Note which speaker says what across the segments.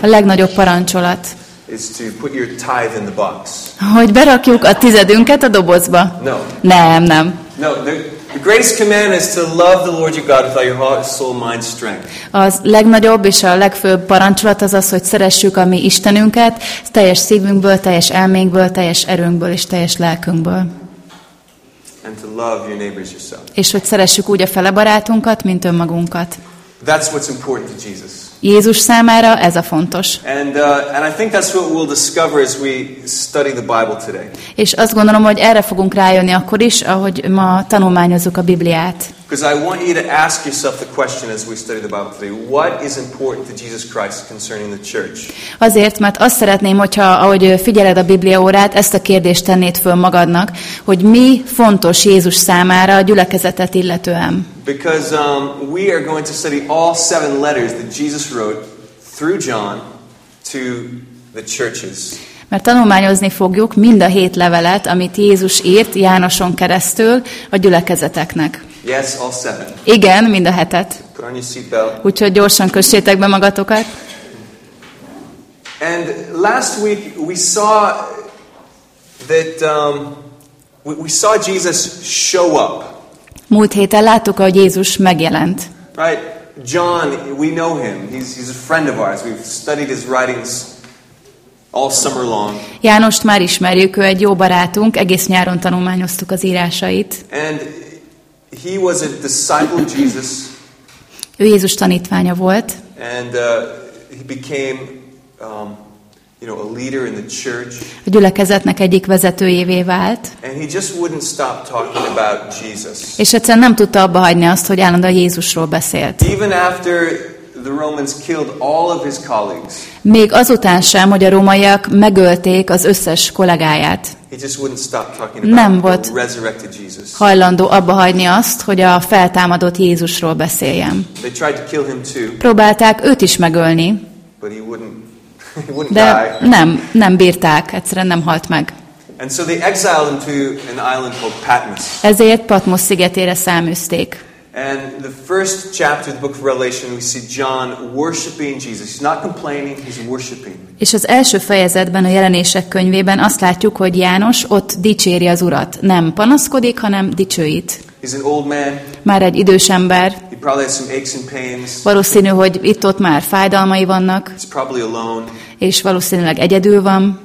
Speaker 1: A legnagyobb parancsolat, hogy berakjuk a tizedünket a dobozba.
Speaker 2: No.
Speaker 1: Nem, nem.
Speaker 2: No, the, the greatest commandment is to love the Lord your God with all your heart, soul, mind, strength.
Speaker 1: Az legnagyobb és a legfőbb parancsolat az az, hogy szeressük a mi Istenünket teljes szívünkből, teljes elménkből, teljes erőnkből és teljes lelkünkből.
Speaker 2: And to love your neighbors yourself.
Speaker 1: És hogy szeressük úgy a fele barátunkat, mint önmagunkat.
Speaker 2: That's what's important to Jesus.
Speaker 1: Jézus számára ez a fontos.
Speaker 2: And, uh, and I think that's what we'll discover as we study the Bible today.
Speaker 1: És azt gondolom, hogy erre fogunk rájönni akkor is, ahogy ma tanulmányozzuk a Bibliát.
Speaker 2: Because I want you to ask yourself the question as we study the Bible today what is important to Jesus Christ concerning the church?
Speaker 1: Azért, mert azt szeretném, hogyha ahogy figyeled a Biblia órát, ezt a kérdést tennéd föl magadnak, hogy mi fontos Jézus számára a gyülekezetet illetően.
Speaker 2: Because um, we are going to study all seven letters that Jesus wrote through John to the churches.
Speaker 1: Mert tanulmányozni fogjuk mind a hét levelet, amit Jézus írt Jánoson keresztül a gyülekezeteknek.
Speaker 2: Yes, all seven.
Speaker 1: Igen, mind a hetet.
Speaker 2: Put on your seatbelt.
Speaker 1: Úgyhogy gyorsan kössétek be magatokat.
Speaker 2: And last week we saw that um, we, we saw Jesus show up.
Speaker 1: Múlt héten láttuk, hogy Jézus megjelent.
Speaker 2: Right? John, we know him. He's, he's a friend of ours. We've studied his writings all summer long.
Speaker 1: Jánost már ismerjük, ő egy jó barátunk, egész nyáron tanulmányoztuk az írásait.
Speaker 2: And he was a disciple of Jesus,
Speaker 1: Ő Jézus tanítványa volt,
Speaker 2: and uh, he became, um, you know, a leader in the church.
Speaker 1: a gyülekezetnek egyik vezetőjévé vált,
Speaker 2: And he just wouldn't stop talking about Jesus.
Speaker 1: és egyszerűen nem tudta abba hagyni azt, hogy állandóan Jézusról beszélt.
Speaker 2: Even after the Romans killed all of his colleagues,
Speaker 1: Még azután sem, hogy a rómaiak megölték az összes kollégáját.
Speaker 2: He just wouldn't stop talking
Speaker 1: Nem
Speaker 2: about
Speaker 1: volt. Hajlandó abba hagyni azt, hogy a feltámadott Jézusról beszéljem. Próbálták őt is megölni, de nem, nem bírták, egyszerűen nem halt meg. Ezért Patmos szigetére száműzték.
Speaker 2: And the first chapter of the book of Revelation, we see John worshiping Jesus. He's not complaining, he's worshiping.
Speaker 1: És az első fejezetben, a jelenések könyvében azt látjuk, hogy János ott dicséri az urat. Nem panaszkodik, hanem dicsőít.
Speaker 2: He's an old man.
Speaker 1: Már egy idős ember,
Speaker 2: He probably has some aches and pains.
Speaker 1: valószínű, hogy itt-ott már fájdalmai vannak,
Speaker 2: He's probably alone.
Speaker 1: és valószínűleg egyedül van.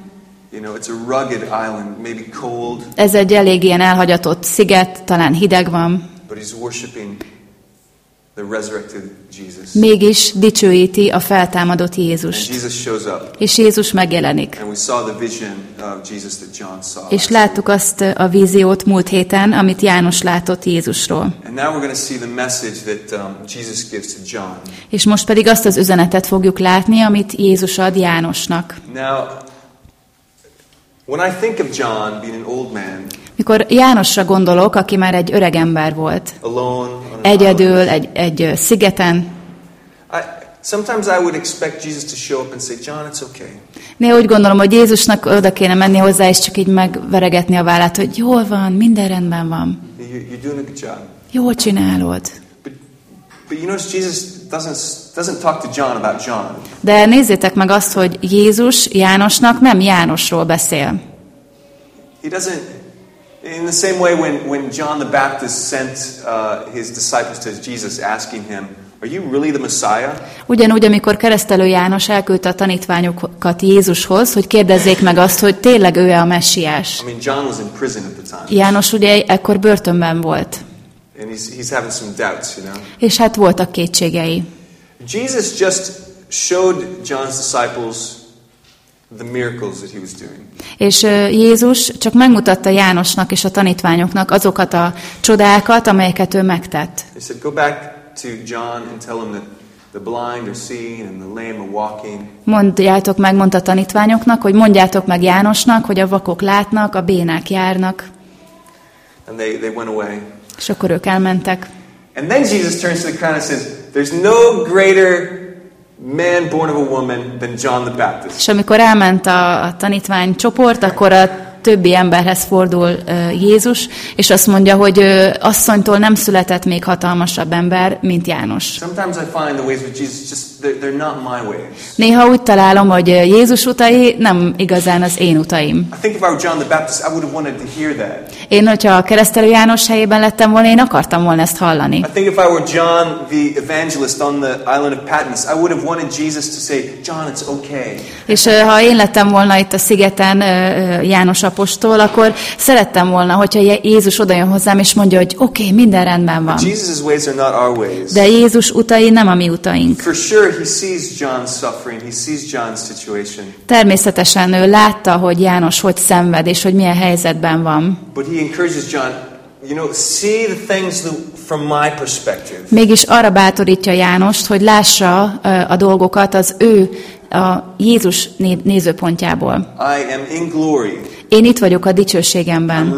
Speaker 2: You know, it's a rugged island, maybe cold,
Speaker 1: Ez egy elég ilyen elhagyatott sziget, talán hideg van,
Speaker 2: but he's worshiping the resurrected Jesus.
Speaker 1: mégis dicsőíti a feltámadott
Speaker 2: And
Speaker 1: Jézust.
Speaker 2: Jesus shows up.
Speaker 1: És Jézus megjelenik.
Speaker 2: And we saw the vision of Jesus that John saw.
Speaker 1: És láttuk azt a víziót múlt héten, amit János látott Jézusról.
Speaker 2: And now we're going to see the message that um, Jesus gives to John.
Speaker 1: És most pedig azt az üzenetet fogjuk látni, amit Jézus ad Jánosnak.
Speaker 2: Now, when I think of John being an old man,
Speaker 1: Mikor Jánosra gondolok, aki már egy öreg ember volt, egyedül, egy, egy szigeten,
Speaker 2: sometimes I would expect Jesus to show up and say, John, it's okay.
Speaker 1: néha úgy gondolom, hogy Jézusnak oda kéne menni hozzá, és csak így megveregetni a vállát, hogy jól van, minden rendben van,
Speaker 2: You, you're doing a good job.
Speaker 1: jól csinálod.
Speaker 2: But, but you notice Jesus doesn't, doesn't talk to John about John.
Speaker 1: De nézzétek meg azt, hogy Jézus Jánosnak nem Jánosról beszél.
Speaker 2: He doesn't, in the same way when, when John the Baptist sent uh, his disciples to Jesus asking him, Are you really the Messiah?
Speaker 1: Ugyanúgy, amikor keresztelő János elküldte a tanítványokat Jézushoz, hogy kérdezzék meg azt, hogy tényleg ő-e a messiás.
Speaker 2: I mean, John was in prison at the time.
Speaker 1: János ugye ekkor börtönben volt,
Speaker 2: And he's, he's having some doubts, you know.
Speaker 1: és hát voltak kétségei.
Speaker 2: Jesus just showed John's disciples the miracles that he was doing.
Speaker 1: És Jézus csak megmutatta Jánosnak és a tanítványoknak azokat a csodákat, amelyeket ő megtett.
Speaker 2: He said, Go back to John and tell him that the blind are seeing and the lame are walking.
Speaker 1: Mondjátok meg, mondta a tanítványoknak, hogy mondjátok meg Jánosnak, hogy a vakok látnak, a bénák járnak,
Speaker 2: And they, they went away.
Speaker 1: és akkor ők elmentek.
Speaker 2: And then Jesus turns to the crowd and says, There's no greater man born of a woman than John the Baptist.
Speaker 1: És amikor elment a, a tanítvány csoport, akkor a többi emberhez fordul ö, Jézus, és azt mondja, hogy ö, asszonytól nem született még hatalmasabb ember, mint János.
Speaker 2: Sometimes I find the ways with Jesus just
Speaker 1: Néha úgy találom, hogy Jézus utai nem igazán az én utaim.
Speaker 2: I think if I were John the Baptist, I would have wanted to hear that.
Speaker 1: Én, hogyha a keresztelő János helyében lettem volna, én akartam volna ezt hallani.
Speaker 2: I think if I were John the evangelist on the island of Patmos, I would have wanted Jesus to say, John, it's okay.
Speaker 1: És ha én lettem volna itt a szigeten János apostol, akkor szerettem volna, hogyha Jézus odajön hozzám, és mondja, hogy oké, okay, minden rendben van. De Jézus utai nem a mi utaink.
Speaker 2: For sure, he sees John's suffering. He sees John's situation.
Speaker 1: Természetesen ő látta, hogy János hogy szenved, és hogy milyen helyzetben van.
Speaker 2: But he encourages John, you know, see the things that, from my perspective.
Speaker 1: Mégis arra bátorítja Jánost, hogy lássa a dolgokat az ő, a Jézus né- nézőpontjából.
Speaker 2: I am in glory.
Speaker 1: Én itt vagyok a dicsőségemben.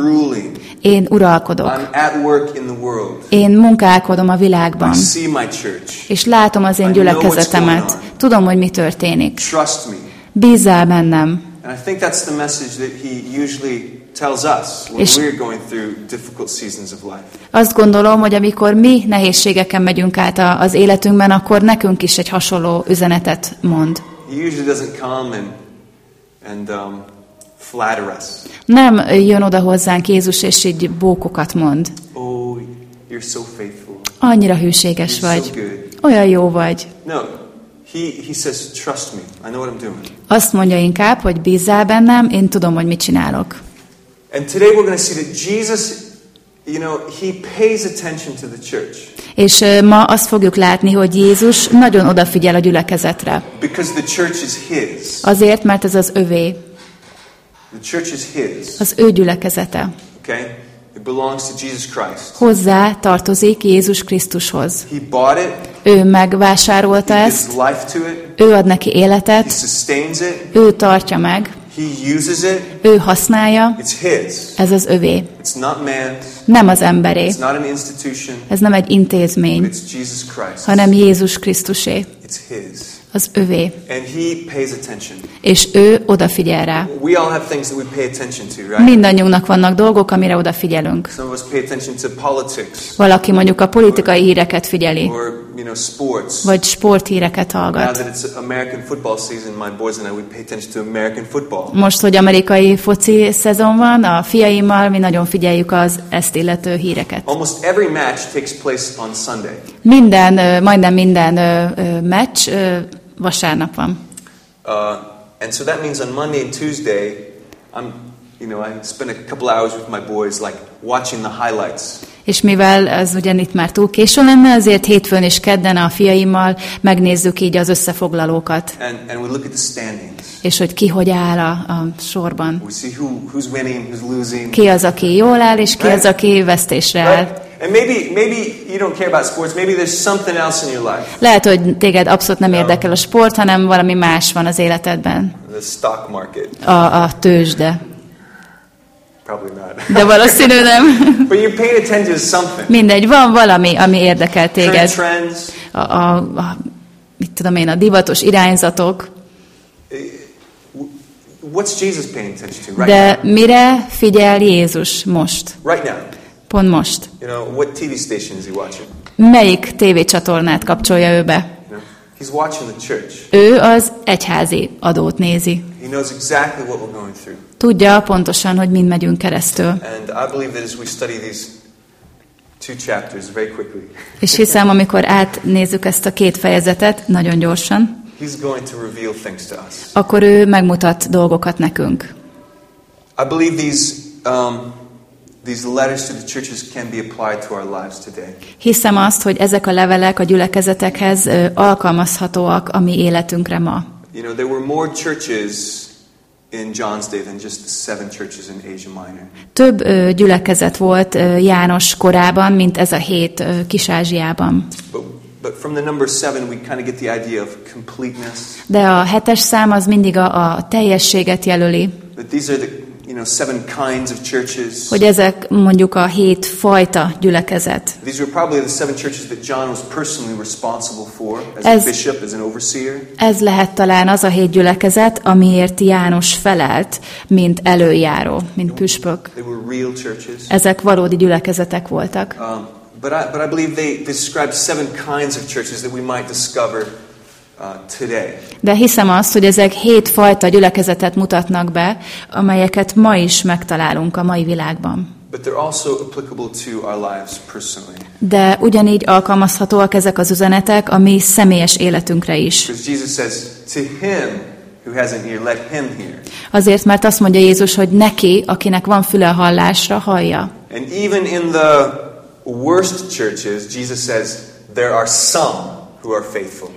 Speaker 1: Én uralkodok. Én munkálkodom a világban. És látom az én gyülekezetemet. Tudom, hogy mi történik. Bízzál bennem.
Speaker 2: And I think that's the message that he usually tells us when
Speaker 1: És-
Speaker 2: we're going through difficult seasons of life.
Speaker 1: Azt gondolom, hogy amikor mi nehézségeken megyünk át az életünkben, akkor nekünk is egy hasonló üzenetet mond.
Speaker 2: He usually doesn't come and, and um, flatter us.
Speaker 1: Nem jön oda hozzánk Jézus, és így bókokat mond.
Speaker 2: Oh, you're so faithful.
Speaker 1: Annyira hűséges
Speaker 2: You're
Speaker 1: vagy.
Speaker 2: so good.
Speaker 1: Olyan jó vagy.
Speaker 2: No, he, he says, trust me. I know what I'm doing.
Speaker 1: Azt mondja inkább, hogy bízzál bennem, én tudom, hogy mit csinálok.
Speaker 2: And today we're going to see that Jesus, you know, he pays attention to the church
Speaker 1: És ma azt fogjuk látni, hogy Jézus nagyon odafigyel a gyülekezetre.
Speaker 2: because the church is his.
Speaker 1: Azért, mert ez az övé,
Speaker 2: The church is his.
Speaker 1: Az ő gyülekezete.
Speaker 2: Okay? It belongs to Jesus Christ.
Speaker 1: Hozzá tartozik Jézus Krisztushoz.
Speaker 2: He bought it,
Speaker 1: Ő megvásárolta
Speaker 2: he gives
Speaker 1: ezt,
Speaker 2: life to it,
Speaker 1: ő ad neki
Speaker 2: he
Speaker 1: életet,
Speaker 2: sustains it,
Speaker 1: ő tartja meg,
Speaker 2: he uses it.
Speaker 1: ő használja,
Speaker 2: It's his.
Speaker 1: ez az övé.
Speaker 2: It's not man's.
Speaker 1: Nem az emberé,
Speaker 2: It's not an institution.
Speaker 1: ez nem egy intézmény,
Speaker 2: It's Jesus Christ.
Speaker 1: hanem Jézus Krisztusé,
Speaker 2: It's his.
Speaker 1: Az övé.
Speaker 2: And he pays attention.
Speaker 1: És ő odafigyel rá.
Speaker 2: We all have things that we pay attention to, right?
Speaker 1: Mindannyiunknak vannak dolgok, amire odafigyelünk.
Speaker 2: Some of us pay attention to politics
Speaker 1: Valaki mondjuk a politikai híreket figyeli,
Speaker 2: or, you know, sports.
Speaker 1: vagy sporthíreket hallgat. Most, hogy amerikai foci szezon van, a fiaimmal mi nagyon figyeljük az ezt illető híreket.
Speaker 2: Almost every match takes place on Sunday.
Speaker 1: Minden, majdnem minden meccs vasárnap van.
Speaker 2: Uh, and so that means on Monday and Tuesday, I'm, you know, I spend a couple hours with my boys, like watching the highlights.
Speaker 1: És mivel ez ugyan itt már túl késő lenne, ezért hétfőn és kedden a fiaimmal megnézzük így az összefoglalókat,
Speaker 2: And, and we look at the standings.
Speaker 1: és hogy ki hogy áll a, a sorban.
Speaker 2: We see who, who's winning, who's losing.
Speaker 1: Ki az, aki jól áll, és ki az, aki vesztésre áll.
Speaker 2: Right? And maybe, maybe you don't care about sports. Maybe there's something else in your life.
Speaker 1: Lehet, hogy téged abszolút nem érdekel a sport, hanem valami más van az életedben.
Speaker 2: The stock market.
Speaker 1: A, a tőzsde.
Speaker 2: Probably not.
Speaker 1: De valószínű nem.
Speaker 2: but you're paying attention to something.
Speaker 1: Mindegy, van valami, ami érdekel téged.
Speaker 2: trends.
Speaker 1: A, a, a, mit tudom én, a divatos irányzatok.
Speaker 2: What's Jesus paying attention to right
Speaker 1: De
Speaker 2: now?
Speaker 1: mire figyel Jézus most?
Speaker 2: Right now.
Speaker 1: Pont most.
Speaker 2: You know, what TV station is he watching?
Speaker 1: Melyik tévécsatornát kapcsolja ő be?
Speaker 2: He's watching the church.
Speaker 1: Ő az egyházi adót nézi.
Speaker 2: He knows exactly what we're going through.
Speaker 1: Tudja pontosan, hogy mind megyünk keresztül.
Speaker 2: And I believe that as we study these two chapters very quickly,
Speaker 1: És hiszem, amikor átnézzük ezt a két fejezetet, nagyon gyorsan,
Speaker 2: he's going to reveal things to us.
Speaker 1: akkor ő megmutat dolgokat nekünk.
Speaker 2: I believe these, um,
Speaker 1: Hiszem azt, hogy ezek a levelek a gyülekezetekhez alkalmazhatóak a mi életünkre ma.
Speaker 2: You know, there were more churches in John's day than just the seven churches in Asia Minor.
Speaker 1: Több ö, gyülekezet volt ö, János korában, mint ez a hét Kis-Ázsiában.
Speaker 2: But, from the number seven, we kind of get the idea of completeness.
Speaker 1: De a hetes szám az mindig a, a teljességet jelöli,
Speaker 2: That these are the, you know, seven kinds of churches.
Speaker 1: hogy ezek mondjuk a hét fajta gyülekezet.
Speaker 2: These were probably the seven churches that John was personally responsible for as a bishop, as an overseer.
Speaker 1: Ez lehet talán az a hét gyülekezet, amiért János felelt, mint előjáró, mint püspök.
Speaker 2: They were real churches.
Speaker 1: Ezek valódi gyülekezetek voltak.
Speaker 2: Um, but, I, but I believe they describe seven kinds of churches that we might discover.
Speaker 1: De hiszem azt, hogy ezek hét fajta gyülekezetet mutatnak be, amelyeket ma is megtalálunk a mai világban. De ugyanígy alkalmazhatóak ezek az üzenetek a mi személyes életünkre is. Azért, mert azt mondja Jézus, hogy neki, akinek van füle a hallásra, hallja.
Speaker 2: And even in the worst churches, Jesus says, There are some.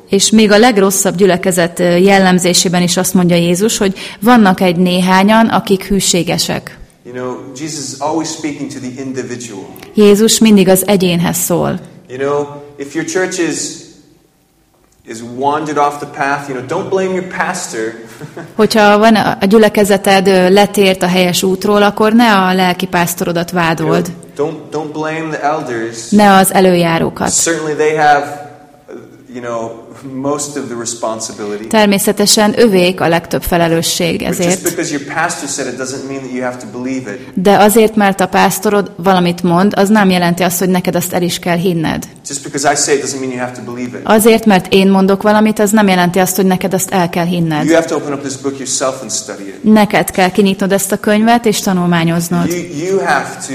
Speaker 1: És még a legrosszabb gyülekezet jellemzésében is azt mondja Jézus, hogy vannak egy néhányan, akik hűségesek.
Speaker 2: You know, Jesus is always speaking to the individual.
Speaker 1: Jézus mindig az egyénhez szól.
Speaker 2: You know, if your church is is wandered off the path, you know, don't blame your pastor.
Speaker 1: Hogyha van a gyülekezeted letért a helyes útról, akkor ne a lelki pásztorodat
Speaker 2: You know,
Speaker 1: vádold,
Speaker 2: don't don't blame the elders.
Speaker 1: ne az előjárókat.
Speaker 2: Certainly they have
Speaker 1: Természetesen övék a legtöbb felelősség ezért. De azért, mert a pásztorod valamit mond, az nem jelenti azt, hogy neked azt el is kell hinned. Azért, mert én mondok valamit, az nem jelenti azt, hogy neked azt el kell
Speaker 2: You
Speaker 1: hinned.
Speaker 2: have to open up this book yourself and study it.
Speaker 1: Neked kell kinyitnod ezt a könyvet és tanulmányoznod.
Speaker 2: You, you have to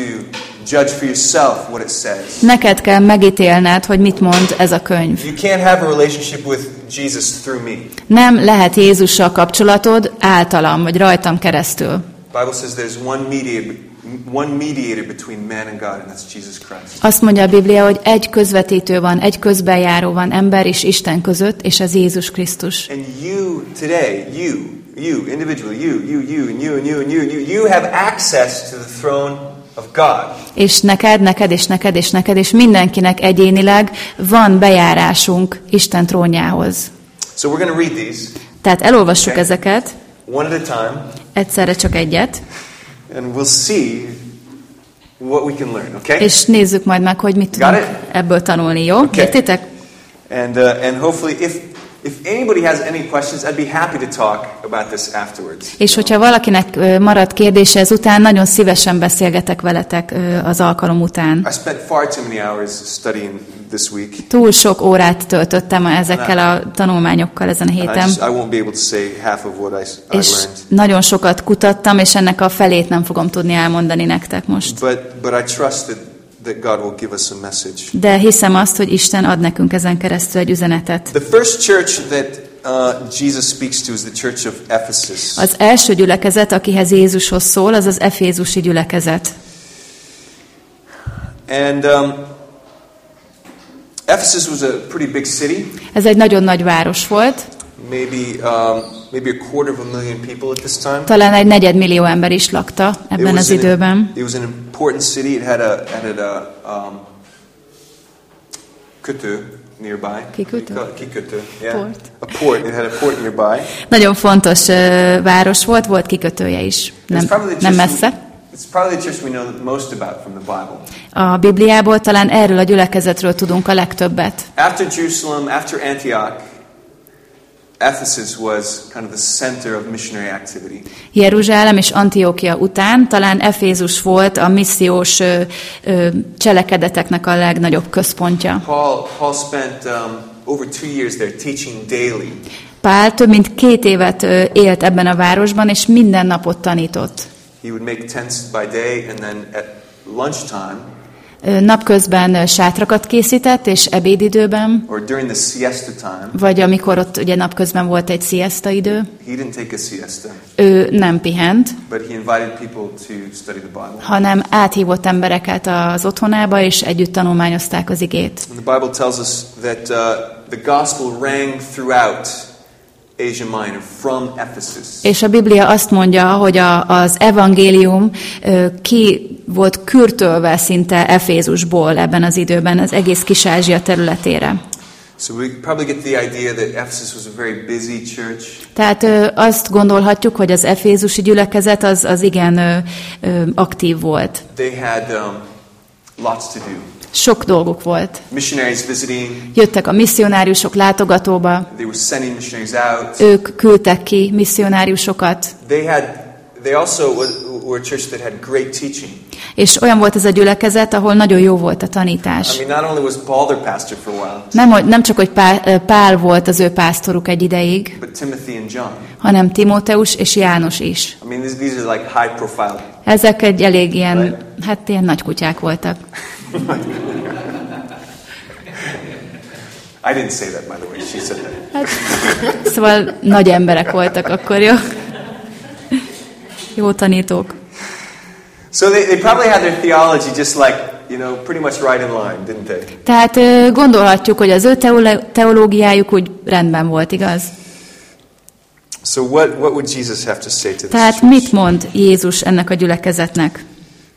Speaker 2: judge for yourself what it says.
Speaker 1: Neked kell megítélned, hogy mit mond ez a könyv.
Speaker 2: You can't have a relationship with Jesus through me.
Speaker 1: Nem lehet Jézussal kapcsolatod általam, vagy rajtam keresztül.
Speaker 2: Bible says there's one mediator, one mediator between man and God, and that's Jesus Christ.
Speaker 1: Azt mondja a Biblia, hogy egy közvetítő van, egy közbenjáró van ember és Isten között, és ez Jézus Krisztus.
Speaker 2: And you today, you, you, individually, you, you, you, and you, and you, and you, you, you have access to the throne.
Speaker 1: És neked, neked, és neked, és neked, és mindenkinek egyénileg van bejárásunk Isten trónjához.
Speaker 2: So we're going to read these
Speaker 1: Tehát elolvassuk
Speaker 2: Okay.
Speaker 1: ezeket,
Speaker 2: one at a time,
Speaker 1: egyszerre csak egyet,
Speaker 2: and we'll see what we can learn. Okay?
Speaker 1: és nézzük majd meg, hogy mit tudunk ebből tanulni, jó?
Speaker 2: Okay.
Speaker 1: Értitek?
Speaker 2: And uh, and hopefully, if if anybody has any questions, I'd be happy to talk about this afterwards.
Speaker 1: És hogyha valakinek maradt kérdése ezután, nagyon szívesen beszélgetek veletek az alkalom után.
Speaker 2: I spent far too many hours studying this week.
Speaker 1: Túl sok órát töltöttem ezekkel a tanulmányokkal ezen a héten, és nagyon sokat kutattam, és ennek a felét nem fogom tudni elmondani nektek most.
Speaker 2: But, but I trust that, that God will give us a message.
Speaker 1: De hiszem azt, hogy Isten ad nekünk ezen keresztül egy üzenetet.
Speaker 2: The first church that uh, Jesus speaks to is the church of Ephesus.
Speaker 1: Az első gyülekezet, akihez Jézushoz szól, az az Efézusi gyülekezet.
Speaker 2: And um, Ephesus was a pretty big city,
Speaker 1: Ez egy nagyon nagy város volt,
Speaker 2: maybe, um, maybe a quarter of a million people at this time.
Speaker 1: talán egy negyedmillió ember is lakta ebben az
Speaker 2: an,
Speaker 1: időben.
Speaker 2: it was an important city. It had a, had a um, kötő nearby.
Speaker 1: Kikötő?
Speaker 2: Kikötő, yeah.
Speaker 1: Port.
Speaker 2: A port. It had a port nearby.
Speaker 1: Nagyon fontos ö, város volt, volt kikötője is, nem, nem messze.
Speaker 2: It's probably the church we know most about from the Bible.
Speaker 1: A Bibliából talán erről a gyülekezetről tudunk a legtöbbet.
Speaker 2: After Jerusalem, after Antioch, Ephesus was kind of the center of missionary activity.
Speaker 1: Jeruzsálem és Antiókia után talán Efézus volt a missziós ö, ö, cselekedeteknek a legnagyobb központja.
Speaker 2: Paul, Paul spent um, over two years there teaching daily.
Speaker 1: Pál több mint két évet ö, élt ebben a városban, és minden napot tanított.
Speaker 2: He would make tents by day, and then at lunchtime
Speaker 1: Napközben sátrakat készített, és ebédidőben, vagy amikor ott ugye napközben volt egy siesta idő, ő nem pihent, hanem áthívott embereket az otthonába, és együtt tanulmányozták az igét.
Speaker 2: The Bible tells us that uh, the gospel rang throughout Asia Minor from Ephesus.
Speaker 1: És a Biblia azt mondja, hogy a, az evangélium ki volt kürtölve szinte Efézusból ebben az időben, az egész Kis-Ázsia területére.
Speaker 2: So we probably get the idea that Ephesus was a very busy church.
Speaker 1: Tehát ö, azt gondolhatjuk, hogy az efézusi gyülekezet az, az igen ö, ö, aktív volt.
Speaker 2: They had um, lots to do.
Speaker 1: Sok dolguk volt. Jöttek a misszionáriusok látogatóba, ők küldtek ki misszionáriusokat. És olyan volt ez a gyülekezet, ahol nagyon jó volt a tanítás. Nem, nem csak, hogy Pál, Pál volt az ő pásztoruk egy ideig, hanem Timóteus és János is. Ezek egy elég ilyen, hát ilyen nagy kutyák voltak.
Speaker 2: I didn't say that, by the way. She said that.
Speaker 1: Hát, szóval nagy emberek voltak akkor, jó? Jó tanítók.
Speaker 2: So they, they probably had their theology just like, you know, pretty much right in line, didn't they?
Speaker 1: Tehát gondolhatjuk, hogy az ő teológiájuk úgy rendben volt, igaz?
Speaker 2: So what, what would Jesus have to say to
Speaker 1: Tehát mit mond Jézus ennek a gyülekezetnek?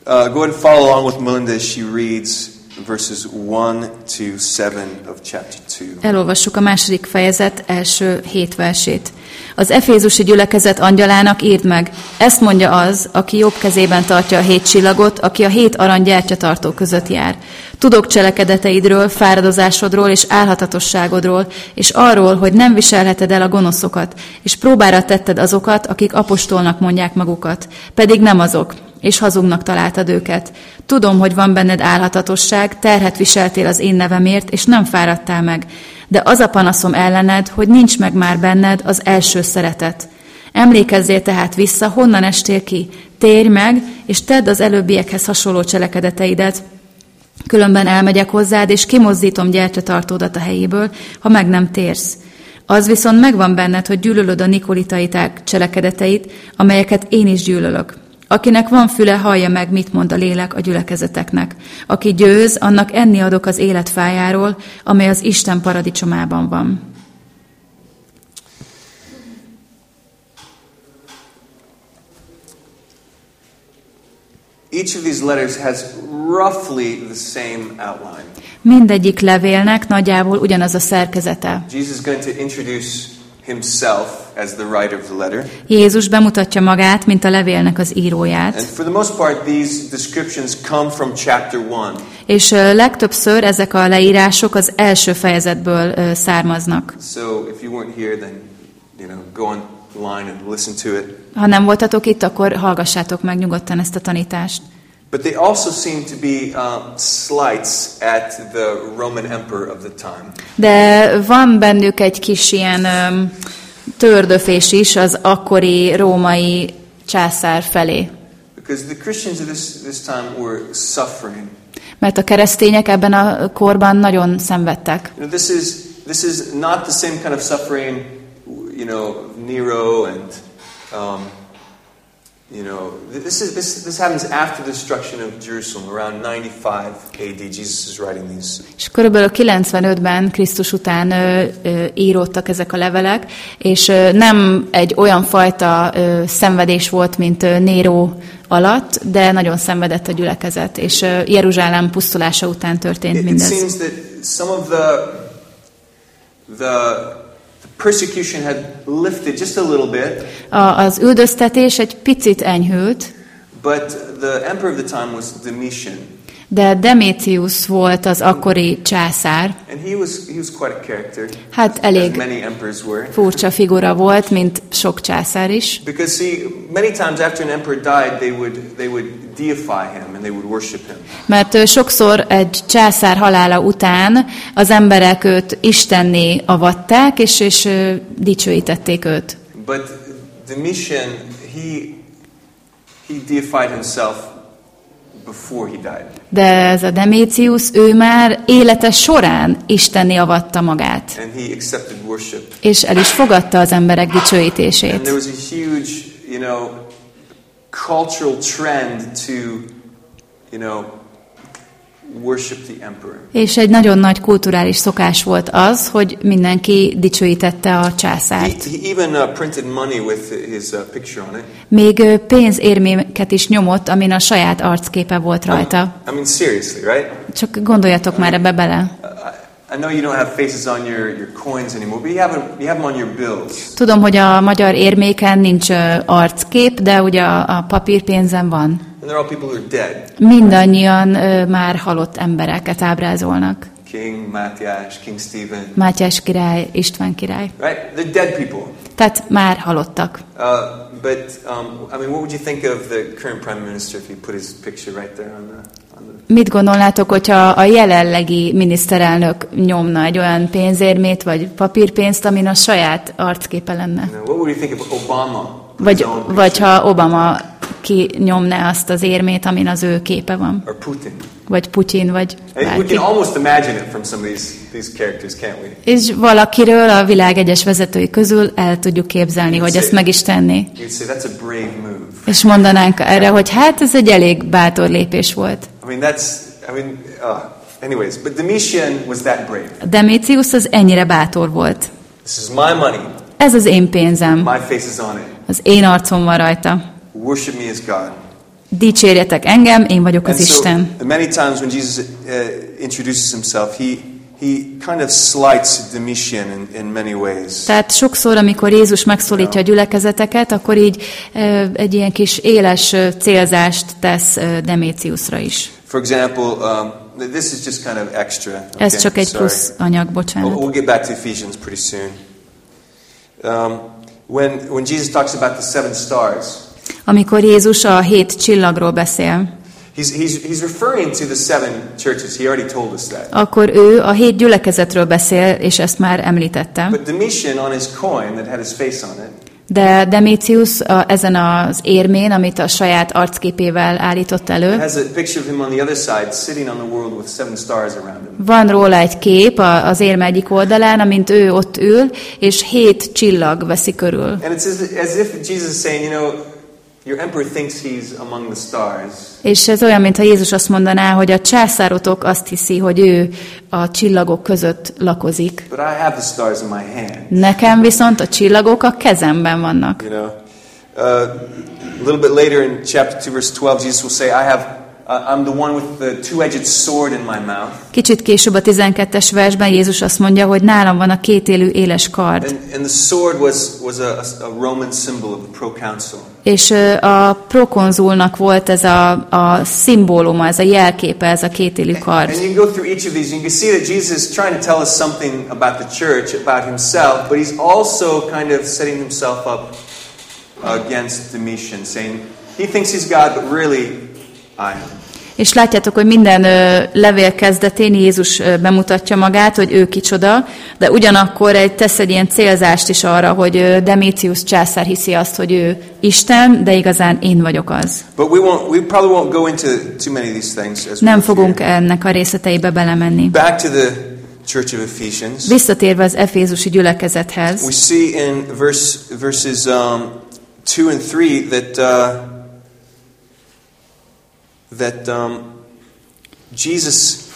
Speaker 2: Uh, go ahead and follow along with Melinda as she reads verses 1 to 7 of chapter 2.
Speaker 1: Elolvassuk a második fejezet első hét versét. Az Efézusi gyülekezet angyalának írd meg, ezt mondja az, aki jobb kezében tartja a hét csillagot, aki a hét arany gyertyatartó között jár. Tudok cselekedeteidről, fáradozásodról és álhatatosságodról, és arról, hogy nem viselheted el a gonoszokat, és próbára tetted azokat, akik apostolnak mondják magukat, pedig nem azok, és hazugnak találtad őket. Tudom, hogy van benned álhatatosság, terhet viseltél az én nevemért, és nem fáradtál meg. De az a panaszom ellened, hogy nincs meg már benned az első szeretet. Emlékezzél tehát vissza, honnan estél ki. Térj meg, és tedd az előbbiekhez hasonló cselekedeteidet, Különben elmegyek hozzád, és kimozdítom gyertyatartódat a helyéből, ha meg nem térsz. Az viszont megvan benned, hogy gyűlölöd a nikolitaiták cselekedeteit, amelyeket én is gyűlölök. Akinek van füle, hallja meg, mit mond a lélek a gyülekezeteknek. Aki győz, annak enni adok az élet fájáról, amely az Isten paradicsomában van.
Speaker 2: Each of these letters has roughly the same outline.
Speaker 1: Mindegyik levélnek nagyjából ugyanaz a szerkezete.
Speaker 2: Jesus is going to introduce himself as the writer of the letter.
Speaker 1: Jézus bemutatja magát, mint a levélnek az
Speaker 2: And
Speaker 1: íróját.
Speaker 2: for the most part, these descriptions come from chapter 1.
Speaker 1: És legtöbbször ezek a leírások az első fejezetből származnak.
Speaker 2: So if you weren't here, then, you know, go online and listen to it.
Speaker 1: Ha nem voltatok itt, akkor hallgassátok meg nyugodtan ezt a tanítást.
Speaker 2: But they also seem to be um, slights at the Roman emperor of the time.
Speaker 1: De van bennük egy kis ilyen öm, tördöfés is az akkori római császár felé.
Speaker 2: Because the Christians of this, this time were suffering.
Speaker 1: Mert a keresztények ebben a korban nagyon szenvedtek.
Speaker 2: You know, this is this is not the same kind of suffering, you know, Nero and, um, you know, this is this this happens after the destruction of Jerusalem, around 95 A.D. Jesus is writing these.
Speaker 1: És körülbelül 95-ben Krisztus után ö, ö, íródtak ezek a levelek, és ö, nem egy olyan fajta ö, szenvedés volt, mint ö, Néró alatt, de nagyon szenvedett a gyülekezet, és ö, Jeruzsálem pusztulása után történt
Speaker 2: It, it
Speaker 1: mindez.
Speaker 2: seems that some of the the persecution had lifted just a little bit,
Speaker 1: A, az üldöztetés egy picit enyhült,
Speaker 2: but the emperor of the time was Domitian,
Speaker 1: de Demétrius volt az akkori császár.
Speaker 2: and he was he was quite a character,
Speaker 1: Hát elég
Speaker 2: many emperors were.
Speaker 1: furcsa figura volt, mint sok császár is.
Speaker 2: Because see, many times after an emperor died, they would they would deify him and they would worship him.
Speaker 1: Mert sokszor egy császár halála után az emberek őt istenné avatták, és, és dicsőítették őt.
Speaker 2: But Domitian, he he deified himself before he died.
Speaker 1: De ez a Demécius, ő már élete során istenné avatta magát,
Speaker 2: And he accepted worship.
Speaker 1: és el is fogadta az emberek
Speaker 2: And
Speaker 1: dicsőítését.
Speaker 2: there was a huge, you know, cultural trend to, you know, worship the emperor.
Speaker 1: És egy nagyon nagy kulturális szokás volt az, hogy mindenki dicsőítette a
Speaker 2: He,
Speaker 1: császárt.
Speaker 2: he even uh, printed money with his uh, picture on it.
Speaker 1: Még ö, pénzérméket is nyomott, amin a saját arcképe volt rajta.
Speaker 2: I mean, seriously, right?
Speaker 1: Csak gondoljatok már ebbe bele.
Speaker 2: I, know you don't have faces on your, your coins anymore, but you have, you have them on your bills.
Speaker 1: Tudom, hogy a magyar érméken nincs arckép, de ugye a, a papírpénzen van.
Speaker 2: And they're all people who are dead.
Speaker 1: Mindannyian ö, már halott embereket ábrázolnak.
Speaker 2: King Matthias, King Stephen,
Speaker 1: Mátyás király, István király.
Speaker 2: right? They're dead people.
Speaker 1: Tehát már halottak.
Speaker 2: Uh, but um, I mean, what would you think of the current prime minister if he put his picture right there on the on the?
Speaker 1: Mit gondolnátok, hogyha a jelenlegi miniszterelnök nyomna egy olyan pénzérmét, vagy papírpénzt, amin a saját arcképe lenne? Vagy, vagy ha Obama kinyomná azt az érmét, amin az ő képe van.
Speaker 2: or Putin?
Speaker 1: Vagy Putyin, vagy bárki. És valakiről a világ egyes vezetői közül el tudjuk képzelni, hogy ezt meg is tenni. És mondanánk erre, hogy hát ez egy elég bátor lépés volt.
Speaker 2: Mean, that's. I mean, uh, anyways, but Domitian was that brave.
Speaker 1: Demécius az ennyire bátor volt.
Speaker 2: This is my money.
Speaker 1: Ez az én pénzem,
Speaker 2: My face is on it.
Speaker 1: az én arcom van rajta.
Speaker 2: Worship me as God.
Speaker 1: Dicsérjetek engem, én vagyok az
Speaker 2: And so,
Speaker 1: Isten.
Speaker 2: many times when Jesus uh, introduces himself, he he kind of slights Domitian in, in many ways.
Speaker 1: Tehát sokszor, amikor Jézus megszólítja a gyülekezeteket, akkor így egy ilyen kis éles célzást tesz Deméciusra is.
Speaker 2: For example, um, this is just kind of extra. Okay?
Speaker 1: Ez csak egy
Speaker 2: Sorry.
Speaker 1: plusz anyag,
Speaker 2: We'll,
Speaker 1: bocsánat.
Speaker 2: we'll get back to Ephesians pretty soon. Um, when when Jesus talks about the seven stars,
Speaker 1: Amikor Jézus a hét csillagról beszél,
Speaker 2: he's he's he's referring to the seven churches. He already told us that.
Speaker 1: akkor ő a hét gyülekezetről beszél, és ezt már.
Speaker 2: But Domitian on his coin that had his face on it,
Speaker 1: De Demécius a, ezen az érmén, amit a saját arcképével állított elő, van róla egy kép a- az érme egyik oldalán, amint ő ott ül, és hét csillag veszi körül.
Speaker 2: And it's as, as if Jesus is saying, you know, your emperor thinks he's among the stars,
Speaker 1: És ez olyan, mintha Jézus azt mondaná, hogy a császárotok azt hiszi, hogy ő a csillagok között lakozik.
Speaker 2: but I have the stars in my hand.
Speaker 1: Nekem viszont a csillagok a kezemben vannak.
Speaker 2: You know, uh, a little bit later in chapter two, verse twelve, Jesus will say, "I have, I'm the one with the two-edged sword in my mouth."
Speaker 1: Kicsit később a 12-es versben Jézus azt mondja, hogy nálam van a kétélű éles kard.
Speaker 2: And, and the sword was was a, a Roman symbol of the proconsul.
Speaker 1: És a prokonzulnak volt ez a, a szimbóluma, ez a jelképe, ez a kétélű kard.
Speaker 2: And you can go through each of these, you can see that Jesus is trying to tell us something about the church, about himself, but he's also kind of setting himself up against Domitian, saying he thinks he's God, but really I am.
Speaker 1: És látjátok, hogy minden levél kezdetén Jézus bemutatja magát, hogy ő kicsoda, de ugyanakkor egy, tesz egy ilyen célzást is arra, hogy ö, Demécius császár hiszi azt, hogy ő Isten, de igazán én vagyok az.
Speaker 2: But we won't. We probably won't go into too many of these things as we
Speaker 1: Nem fogunk
Speaker 2: here.
Speaker 1: ennek a részleteibe belemenni.
Speaker 2: Back to the church of Ephesians.
Speaker 1: Visszatérve az efézusi gyülekezethez,
Speaker 2: We see in verse verses um, and three that uh, that um, Jesus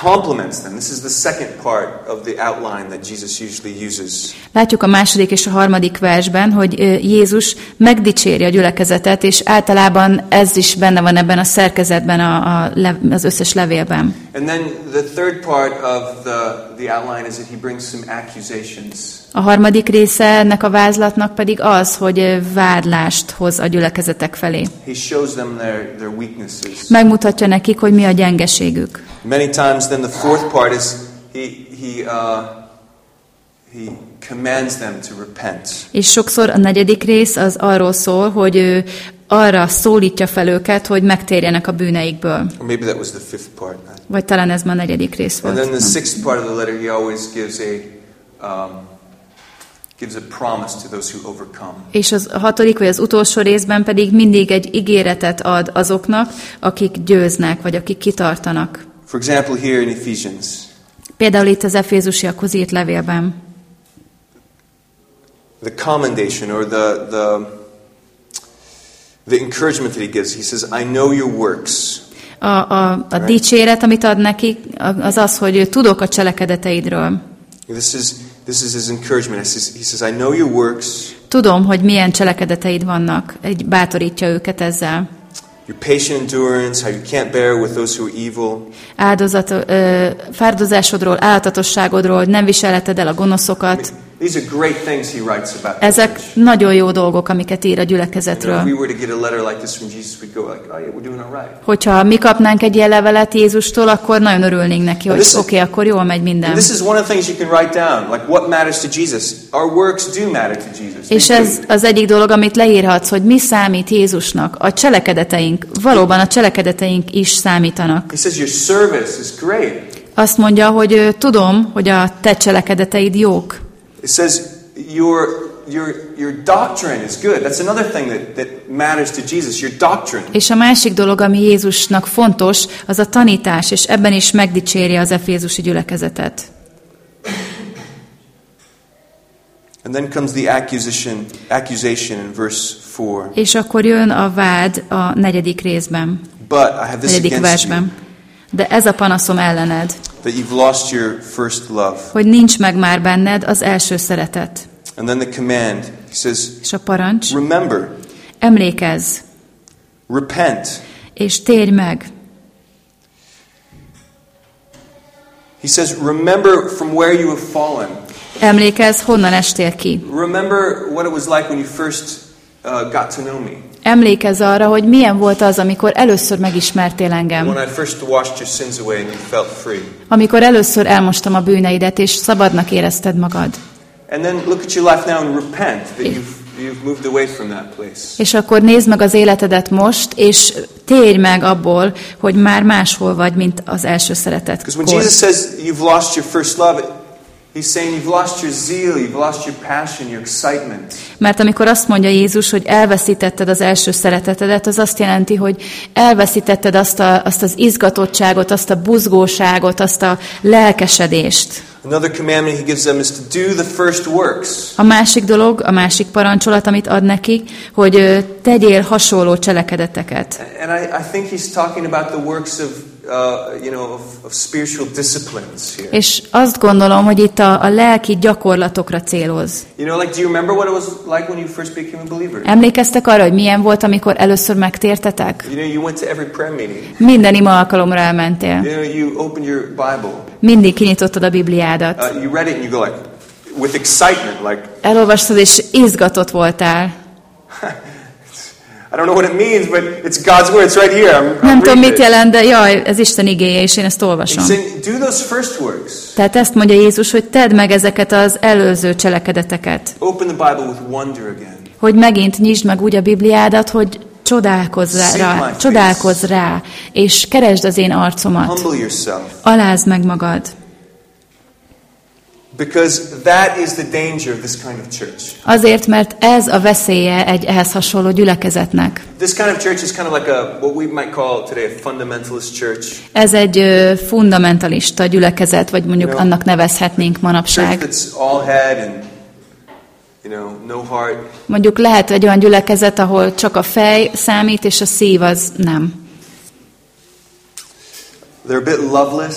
Speaker 2: compliments them. This is the second part of the outline that Jesus usually uses.
Speaker 1: Látjuk a második és a harmadik versben, hogy Jézus megdicséri a gyülekezetet, és általában ez is benne van ebben a szerkezetben, a, a, le- az összes levélben.
Speaker 2: And then the third part of the, the outline is that he brings some accusations.
Speaker 1: A harmadik része ennek a vázlatnak pedig az, hogy vádlást hoz a gyülekezetek felé. Megmutatja nekik, hogy mi a gyengeségük.
Speaker 2: Many times, then the fourth part is he he uh, he commands them to repent.
Speaker 1: És sokszor a negyedik rész az arról szól, hogy ő arra szólítja fel őket, hogy megtérjenek a bűneikből.
Speaker 2: Or maybe that was the fifth part.
Speaker 1: Vagy talán ez már a negyedik rész
Speaker 2: And then
Speaker 1: volt.
Speaker 2: the sixth part of the letter, he always gives a um, gives a promise to those who overcome.
Speaker 1: És az hatodik, vagy az utolsó részben pedig mindig egy ígéretet ad azoknak, akik győznek, vagy akik kitartanak.
Speaker 2: For example, here in Ephesians,
Speaker 1: Például itt az Efézusiakhoz írt levélben.
Speaker 2: the commendation or the the the encouragement that he gives, he says, "I know your works."
Speaker 1: A, a, a dicséret, amit ad nekik, az az, hogy tudok a cselekedeteidről.
Speaker 2: This is this is his encouragement. He says, he says, "I know your works,
Speaker 1: Tudom, hogy milyen cselekedeteid vannak. Egy bátorítja őket ezzel.
Speaker 2: your patient endurance, how you can't bear with those who are evil."
Speaker 1: Áldozat, ö, fárdozásodról, áltatosságodról, hogy nem viselheted el a gonoszokat.
Speaker 2: It These
Speaker 1: Ezek nagyon jó dolgok, amiket ír a gyülekezetről.
Speaker 2: oh.
Speaker 1: Hogyha mi kapnánk egy ilyen levelet Jézustól, akkor nagyon örülnénk neki, hogy oké, okay, akkor jól megy minden. És ez az egyik dolog, amit leírhatsz, hogy mi számít Jézusnak. A cselekedeteink, valóban a cselekedeteink is számítanak. Azt mondja, hogy tudom, hogy a te cselekedeteid jók.
Speaker 2: It says your your your doctrine is good. That's another thing that, that matters to Jesus, your doctrine.
Speaker 1: És a másik dolog, ami Jézusnak fontos, az a tanítás, és ebben is megdicséri az efézusi gyülekezetet.
Speaker 2: And then comes the accusation accusation in verse 4.
Speaker 1: És akkor jön a vád a negyedik részben,
Speaker 2: But I have this
Speaker 1: negyedik
Speaker 2: against you,
Speaker 1: versben. De ez a panaszom ellened,
Speaker 2: that you've lost your first love.
Speaker 1: hogy nincs meg már benned az első szeretet.
Speaker 2: And then the command, he says,
Speaker 1: És a parancs,
Speaker 2: remember,
Speaker 1: emlékezz,
Speaker 2: repent.
Speaker 1: és térj meg.
Speaker 2: He says, remember from where you have fallen.
Speaker 1: Emlékezz, honnan estél ki.
Speaker 2: Remember what it was like when you first uh, got to know me.
Speaker 1: Emlékezz arra, hogy milyen volt az, amikor először megismertél engem. Amikor először elmostam a bűneidet, és szabadnak érezted magad. És akkor nézd meg az életedet most, és térj meg abból, hogy már máshol vagy, mint az első szeretet.
Speaker 2: Because when Jesus says you've lost your first love, he's saying you've lost your zeal, you've lost your passion, your excitement.
Speaker 1: Mert amikor azt mondja Jézus, hogy elveszítetted az első szeretetedet, az azt jelenti, hogy elveszítetted azt, a, azt az izgatottságot, azt a buzgóságot, azt a lelkesedést.
Speaker 2: Another commandment he gives them is to do the first works.
Speaker 1: A másik dolog, a másik parancsolat, amit ad nekik, hogy tegyél hasonló cselekedeteket.
Speaker 2: And I, I think he's talking about the works of, uh, you know, of, of spiritual disciplines here.
Speaker 1: És azt gondolom, hogy itt a, a lelki gyakorlatokra céloz.
Speaker 2: You know, like, do you remember what it was like when you first became a believer?
Speaker 1: Emlékeztek arra, hogy milyen volt, amikor először megtértetek?
Speaker 2: You know, you went to every prayer meeting.
Speaker 1: Minden ima alkalomra elmentél.
Speaker 2: You know, you opened your Bible.
Speaker 1: Mindig kinyitottad a Bibliádat.
Speaker 2: Uh, you read it and you go like, with excitement, like,
Speaker 1: Elolvastad, és izgatott voltál.
Speaker 2: I don't know what it means, but it's God's word. It's right here. I'm, I'm
Speaker 1: Nem tudom, mit
Speaker 2: it.
Speaker 1: jelent, de jaj, ez Isten igéje, és én ezt olvasom.
Speaker 2: He's saying, do those first works.
Speaker 1: Tehát ezt mondja Jézus, hogy tedd meg ezeket az előző cselekedeteket.
Speaker 2: Open the Bible with wonder again.
Speaker 1: Hogy megint nyisd meg úgy a Bibliádat, hogy csodálkozz rá,
Speaker 2: face.
Speaker 1: csodálkozz rá, és keresd az én arcomat. Alázd meg magad.
Speaker 2: Because that is the danger of this kind of church.
Speaker 1: Azért, mert ez a veszélye egy ehhez hasonló gyülekezetnek.
Speaker 2: This kind of church is kind of like a, what we might call today a fundamentalist church.
Speaker 1: Ez egy ö, fundamentalista gyülekezet, vagy mondjuk
Speaker 2: No.
Speaker 1: annak nevezhetnénk manapság.
Speaker 2: all head and, you know, no heart.
Speaker 1: Mondjuk lehet egy olyan gyülekezet, ahol csak a fej számít, és a szív az nem.
Speaker 2: They're a bit loveless.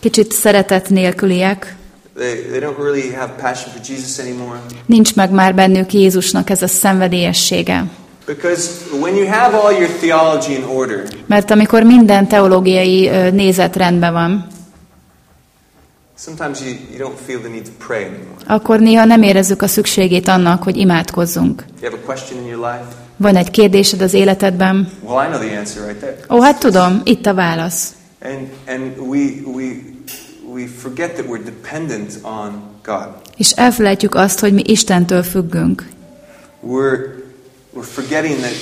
Speaker 1: Kicsit szeretet nélküliek.
Speaker 2: They, they don't really have passion for Jesus anymore.
Speaker 1: Nincs meg már bennük Jézusnak ez a szenvedélyessége.
Speaker 2: Because when you have all your theology in order,
Speaker 1: Mert amikor minden teológiai nézet rendben van,
Speaker 2: sometimes you, you don't feel the need to pray anymore.
Speaker 1: akkor néha nem érezzük a szükségét annak, hogy imádkozzunk.
Speaker 2: You have a question in your life?
Speaker 1: Van egy kérdésed az életedben?
Speaker 2: Well, I know the answer right there.
Speaker 1: Ó, hát tudom, itt a válasz.
Speaker 2: And, and we, we, we forget that we're dependent on God.
Speaker 1: És elfelejtjük azt, hogy mi Istentől függünk.
Speaker 2: We're, we're forgetting that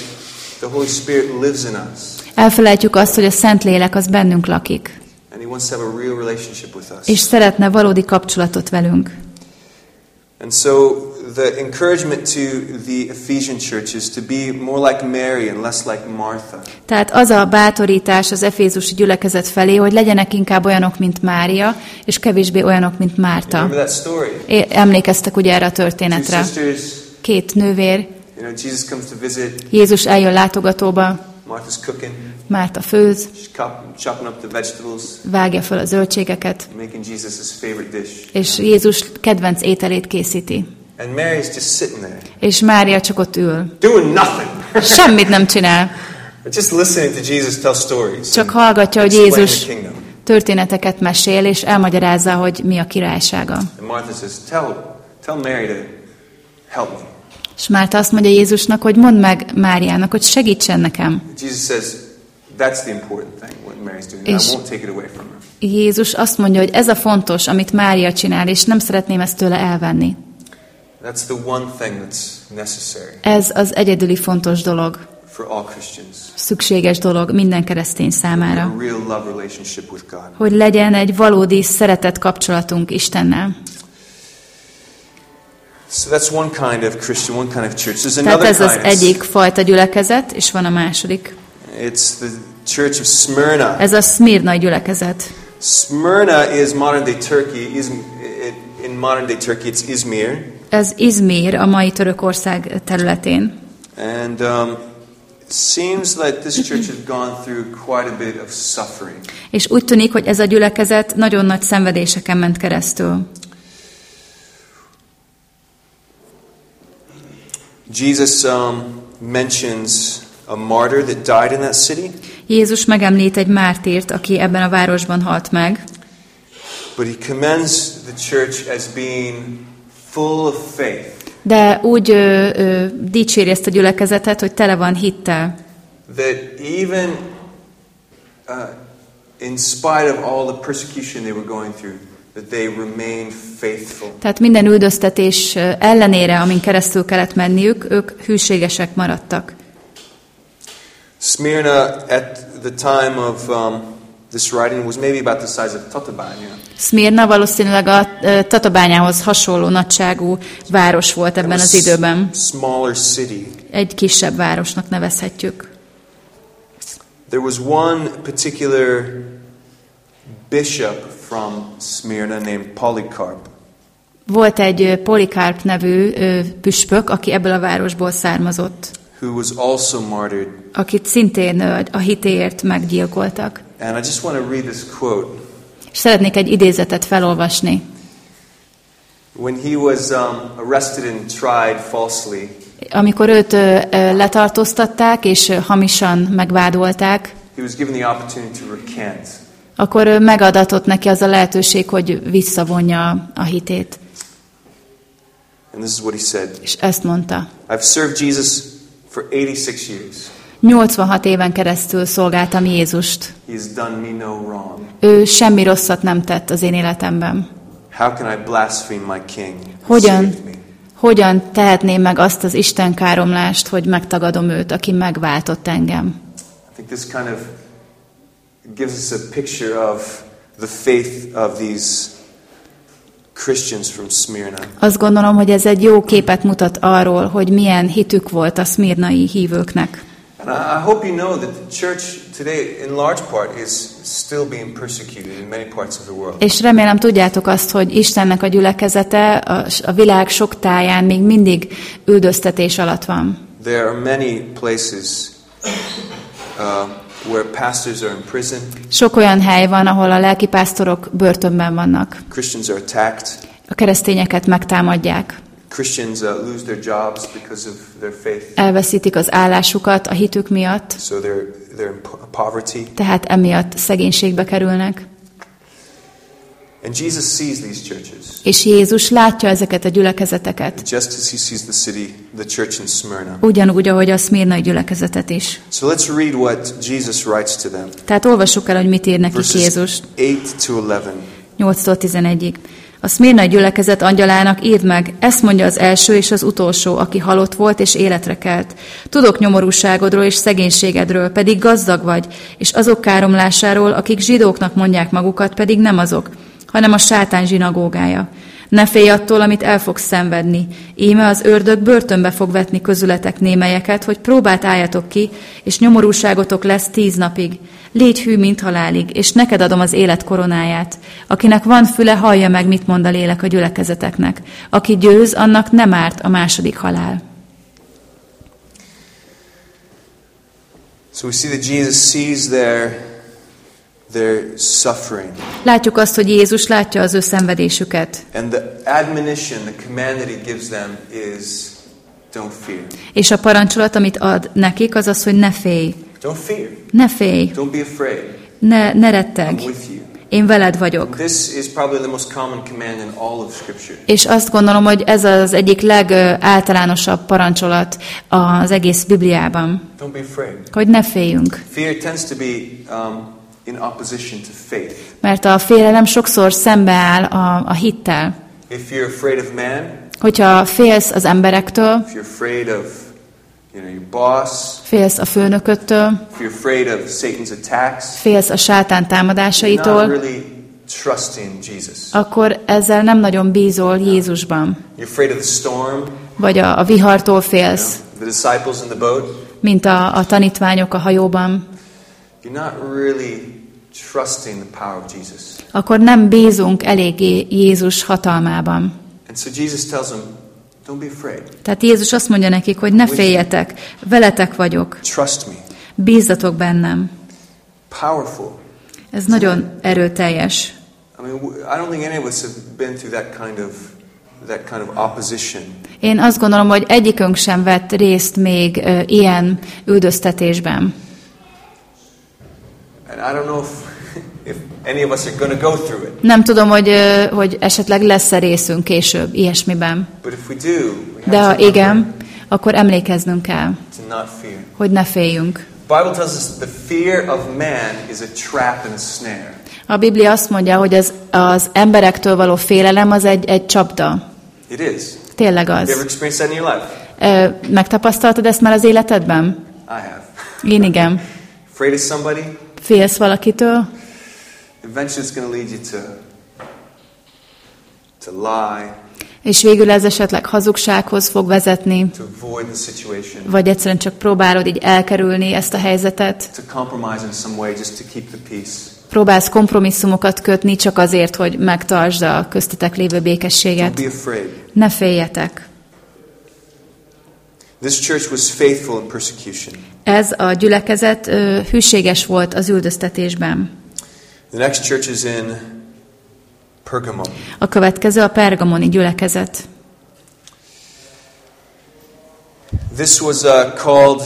Speaker 2: the Holy Spirit lives in us.
Speaker 1: Elfelejtjük azt, hogy a Szentlélek az bennünk lakik,
Speaker 2: And He wants to have a real relationship with us.
Speaker 1: és szeretne valódi kapcsolatot velünk.
Speaker 2: And so the encouragement to the Ephesian church is to be more like Mary and less like Martha.
Speaker 1: Tehát az a bátorítás az efézusi gyülekezet felé, hogy legyenek inkább olyanok, mint Mária, és kevésbé olyanok, mint Márta. É- Emlékeztek ugye erre a történetre?
Speaker 2: sisters,
Speaker 1: Két nővér,
Speaker 2: you know, Jesus comes to visit.
Speaker 1: Jézus eljön látogatóba,
Speaker 2: Martha's cooking.
Speaker 1: Márta főz, vágja fel a zöldségeket, és Jézus kedvenc ételét készíti.
Speaker 2: And Mary's just sitting there,
Speaker 1: És Mária csak ott ül.
Speaker 2: doing nothing.
Speaker 1: Semmit nem csinál,
Speaker 2: But just listening to Jesus tell stories.
Speaker 1: csak hallgatja, hogy Jézus történeteket mesél, és elmagyarázza, hogy mi a királysága.
Speaker 2: And Martha says, tell, Tell Mary to help me.
Speaker 1: És Márta azt mondja Jézusnak, hogy mondd meg Máriának, hogy segítsen nekem.
Speaker 2: Jesus says, that's the important thing, what Mary's doing. I
Speaker 1: És-
Speaker 2: won't take it away from her.
Speaker 1: Jézus azt mondja, hogy ez a fontos, amit Mária csinál, és nem szeretném ezt tőle elvenni.
Speaker 2: That's the one thing that's necessary
Speaker 1: Ez az egyedüli fontos dolog,
Speaker 2: for all Christians.
Speaker 1: szükséges dolog minden keresztény
Speaker 2: A
Speaker 1: számára,
Speaker 2: real love relationship with God.
Speaker 1: hogy legyen egy valódi szeretett kapcsolatunk Istennel.
Speaker 2: So that's one kind of Christian, one kind of church. There's
Speaker 1: Tehát ez az
Speaker 2: kind.
Speaker 1: egyik fajta gyülekezet, és van a második.
Speaker 2: It's the church of Smyrna.
Speaker 1: Ez a Szmirnai gyülekezet.
Speaker 2: Smyrna is modern day Turkey. Is, in modern day Turkey, it's Izmir.
Speaker 1: Ez Izmir, a mai Törökország területén.
Speaker 2: And um, seems like this church has gone through quite a bit of suffering.
Speaker 1: És úgy tűnik, hogy ez a gyülekezet nagyon nagy szenvedéseken ment keresztül.
Speaker 2: Jesus um, mentions a martyr that died in that city,
Speaker 1: Jézus megemlít egy mártírt, aki ebben a városban halt meg,
Speaker 2: but he commends the church as being full of faith.
Speaker 1: de úgy ö, ö, dicséri ezt a gyülekezetet, hogy tele van hittel.
Speaker 2: That even uh, in spite of all the persecution they were going through, that they remained faithful.
Speaker 1: Tehát minden üldöztetés ellenére, amin keresztül kellett menniük, ők hűségesek maradtak.
Speaker 2: Smyrna, at the time of um, this writing, was maybe about the size of Tatabánya.
Speaker 1: Szmirna valószínűleg a ö, Tatabányához hasonló nagyságú város volt ebben az időben.
Speaker 2: Smaller city.
Speaker 1: Egy kisebb városnak nevezhetjük.
Speaker 2: There was one particular bishop from Smyrna named Polycarp.
Speaker 1: Volt egy ö, Polikarp nevű ö, püspök, aki ebből a városból származott,
Speaker 2: who was also martyred.
Speaker 1: akit szintén a hitéért meggyilkoltak.
Speaker 2: And I just want to read this quote.
Speaker 1: És szeretnék egy idézetet felolvasni.
Speaker 2: When he was um, arrested and tried falsely,
Speaker 1: Amikor őt ö, ö, letartóztatták és ö, hamisan megvádolták,
Speaker 2: he was given the opportunity to recant.
Speaker 1: akkor ö, megadatott neki az a lehetőség, hogy visszavonja a hitét.
Speaker 2: And this is what he said
Speaker 1: És ezt mondta.
Speaker 2: I've served Jesus for 86 years.
Speaker 1: 86 éven keresztül szolgáltam Jézust. Ő semmi rosszat nem tett az én életemben. Hogyan, hogyan tehetném meg azt az Isten káromlást, hogy megtagadom őt, aki megváltott engem?
Speaker 2: Gives us a picture of the faith of these Christians from Smyrna.
Speaker 1: Azt gondolom, hogy ez egy jó képet mutat arról, hogy milyen hitük volt a szmirnai hívőknek.
Speaker 2: And I hope you know that the church today, in large part, is still being persecuted in many parts of the world.
Speaker 1: És remélem tudjátok azt, hogy Istennek a gyülekezete a, a világ sok táján még mindig üldöztetés alatt van.
Speaker 2: There are many places uh, where pastors are in prison,
Speaker 1: Sok olyan hely van, ahol a lelkipásztorok börtönben vannak.
Speaker 2: Christians are attacked,
Speaker 1: A keresztényeket megtámadják.
Speaker 2: Christians uh, lose their jobs because of their faith,
Speaker 1: Elveszítik az állásukat a hitük miatt,
Speaker 2: so they're, they're in po- poverty.
Speaker 1: tehát emiatt szegénységbe kerülnek.
Speaker 2: And Jesus sees these churches,
Speaker 1: És Jézus látja ezeket a gyülekezeteket,
Speaker 2: just as he sees the city, the church in Smyrna.
Speaker 1: ugyanúgy, ahogy a szmirnai gyülekezetet is.
Speaker 2: So let's read what Jesus writes to them.
Speaker 1: Tehát olvassuk el, hogy mit ír nekik Jézus
Speaker 2: 8 to 11.
Speaker 1: 8-tól 11-ig. A szmirnai gyülekezet angyalának írd meg, ezt mondja az első és az utolsó, aki halott volt és életre kelt. Tudok nyomorúságodról és szegénységedről, pedig gazdag vagy, és azok káromlásáról, akik zsidóknak mondják magukat, pedig nem azok, hanem a sátán zsinagógája. Ne félj attól, amit el fogsz szenvedni. Íme az ördög börtönbe fog vetni közületek némelyeket, hogy próbát álljatok ki, és nyomorúságotok lesz tíz napig. Légy hű, mint halálig, és neked adom az élet koronáját. Akinek van füle, hallja meg, mit mond a lélek a gyülekezeteknek. Aki győz, annak nem árt a második halál.
Speaker 2: So we see that Jesus sees their, their suffering.
Speaker 1: Látjuk azt, hogy Jézus látja az ő szenvedésüket,
Speaker 2: And the admonition, the command that he gives them is don't fear.
Speaker 1: és a parancsolat, amit ad nekik, az az, hogy ne félj. Ne félj,
Speaker 2: Don't be afraid.
Speaker 1: ne, ne retteg. Én veled vagyok.
Speaker 2: This is the most in all of.
Speaker 1: És azt gondolom, hogy ez az egyik legáltalánosabb parancsolat az egész Bibliában,
Speaker 2: Don't be afraid.
Speaker 1: hogy ne féljünk.
Speaker 2: Fear um, in opposition to faith.
Speaker 1: Mert a félelem sokszor szembeáll a, a hittel.
Speaker 2: If you're afraid of man,
Speaker 1: Hogyha félsz az emberektől,
Speaker 2: if you're afraid of you know, your boss,
Speaker 1: félsz a főnököttől, félsz a sátán támadásaitól, akkor ezzel nem nagyon bízol Jézusban. Vagy a, a vihartól félsz, mint a, a tanítványok a hajóban.
Speaker 2: You're not really trusting the power of Jesus.
Speaker 1: Akkor nem bízunk eléggé Jézus hatalmában.
Speaker 2: And so Jesus tells.
Speaker 1: Tehát Jézus azt mondja nekik, hogy ne féljetek, veletek vagyok, bízzatok bennem. Ez nagyon erőteljes. Én azt gondolom, hogy egyikünk sem vett részt még ilyen üldöztetésben.
Speaker 2: And I don't know if, if any of us are going to go through it.
Speaker 1: Nem tudom, hogy, hogy esetleg lesz-e részünk később ilyesmiben.
Speaker 2: But if we do, we
Speaker 1: De ha igen, akkor emlékeznünk kell,
Speaker 2: to not fear.
Speaker 1: hogy ne féljünk.
Speaker 2: The Bible tells us the fear of man is a trap and a snare.
Speaker 1: A Biblia azt mondja, hogy az, az emberektől való félelem az egy, egy csapda.
Speaker 2: It is.
Speaker 1: Tényleg
Speaker 2: Have you ever
Speaker 1: az.
Speaker 2: experienced that in your life?
Speaker 1: Ö, Megtapasztaltad ezt már az életedben?
Speaker 2: I have.
Speaker 1: Én igen.
Speaker 2: Afraid of somebody?
Speaker 1: Félsz valakitől,
Speaker 2: Eventually it's going to lead you to to lie,
Speaker 1: és végül ez esetleg hazugsághoz fog vezetni,
Speaker 2: to avoid the situation,
Speaker 1: vagy egyszerűen csak próbálod így elkerülni ezt a helyzetet. Próbálsz kompromisszumokat kötni csak azért, hogy megtartsd a köztetek lévő békességet. Ne féljetek.
Speaker 2: This church was faithful in persecution.
Speaker 1: Ez a gyülekezet hűséges volt az üldöztetésben.
Speaker 2: The next church is in Pergamum.
Speaker 1: A következő a pergamoni gyülekezet.
Speaker 2: This was uh, called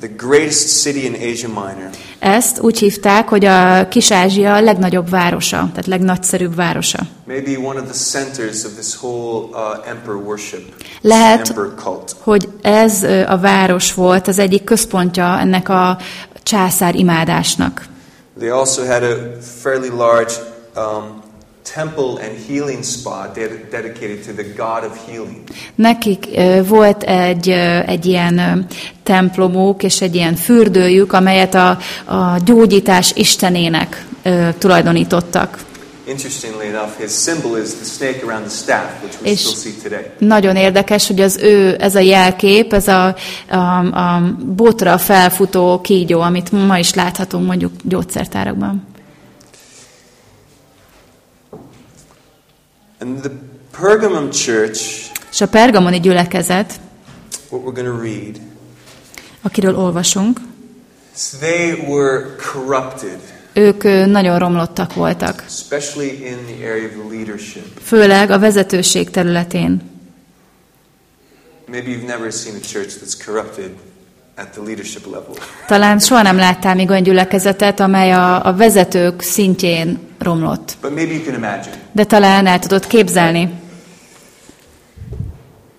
Speaker 2: the greatest city in Asia Minor.
Speaker 1: Ezt úgy hívták, hogy a Kis-Ázsia legnagyobb városa, tehát legnagyszerűbb városa.
Speaker 2: Maybe one of the centers of this whole uh, emperor worship,
Speaker 1: Lehet-
Speaker 2: emperor cult.
Speaker 1: Hogy ez ö, a város volt az egyik központja ennek a császár imádásnak.
Speaker 2: They also had a fairly large um, temple and healing spa ded- dedicated to the god of healing.
Speaker 1: Nekik ö, volt egy, ö, egy ilyen ö, templomuk és egy ilyen fürdőjük, amelyet a, a gyógyítás istenének ö, tulajdonítottak.
Speaker 2: Interestingly enough, his symbol is the snake around the staff, which we still see today.
Speaker 1: Nagyon érdekes, hogy az ő, ez a jelkép, ez a, a, a botra felfutó kígyó, amit ma is láthatunk mondjuk gyógyszertárakban.
Speaker 2: And the Pergamum church,
Speaker 1: És a pergamoni gyülekezet,
Speaker 2: what we're going to read,
Speaker 1: akiről olvasunk,
Speaker 2: so they were corrupted,
Speaker 1: ők nagyon romlottak voltak, főleg a vezetőség területén. Talán soha nem láttál még olyan gyülekezetet, amely a, a vezetők szintjén romlott. De talán el tudod képzelni.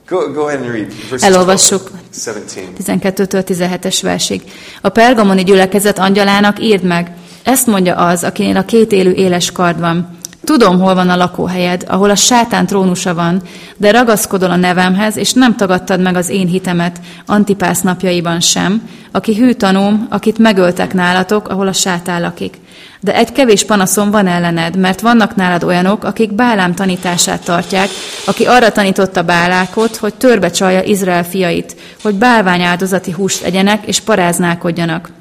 Speaker 2: Go, go ahead and read verses
Speaker 1: Elolvassuk.
Speaker 2: 12, 17.
Speaker 1: 12-től 17-es versig. A pergamoni gyülekezet angyalának írd meg, ezt mondja az, akinél a két élő éles kard van. Tudom, hol van a lakóhelyed, ahol a sátán trónusa van, de ragaszkodol a nevemhez, és nem tagadtad meg az én hitemet Antipász napjaiban sem, aki hű tanúm, akit megöltek nálatok, ahol a sátán lakik. De egy kevés panaszom van ellened, mert vannak nálad olyanok, akik Bálám tanítását tartják, aki arra tanította Bálákot, hogy törbe csalja Izrael fiait, hogy bálványáldozati húst egyenek és paráználkodjanak.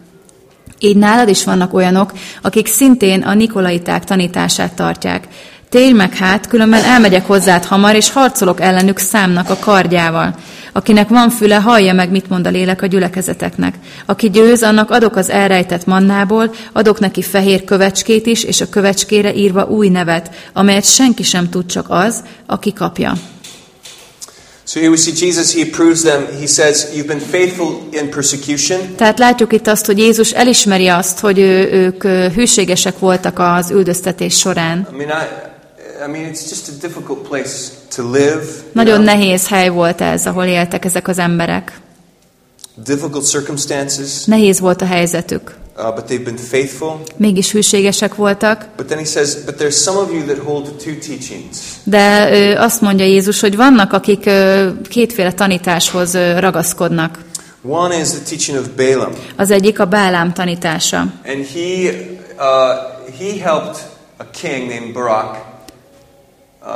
Speaker 1: Így nálad is vannak olyanok, akik szintén a Nikolaiták tanítását tartják. Térj meg hát, különben elmegyek hozzád hamar, és harcolok ellenük számnak a kardjával. Akinek van füle, hallja meg, mit mond a lélek a gyülekezeteknek. Aki győz, annak adok az elrejtett mannából, adok neki fehér kövecskét is, és a kövecskére írva új nevet, amelyet senki sem tud, csak az, aki kapja.
Speaker 2: So here we see Jesus, he approves them. He says, You've been faithful in persecution.
Speaker 1: Tehát látjuk itt azt, hogy Jézus elismeri azt, hogy ő, ők hűségesek voltak az üldöztetés során.
Speaker 2: I mean, I, I mean, it's just a difficult place to live.
Speaker 1: Nagyon
Speaker 2: know,
Speaker 1: nehéz hely volt ez, ahol éltek ezek az emberek.
Speaker 2: difficult circumstances,
Speaker 1: Nehéz volt a helyzetük.
Speaker 2: Uh, but they've been faithful.
Speaker 1: Mégis hűségesek voltak,
Speaker 2: But then he says, But there's some of you that hold two teachings.
Speaker 1: de ö, azt mondja Jézus, hogy vannak, akik ö, kétféle tanításhoz ö, ragaszkodnak.
Speaker 2: One is the teaching of Balaam.
Speaker 1: Az egyik a Bálám tanítása.
Speaker 2: And he, uh, he helped a king named Barak uh,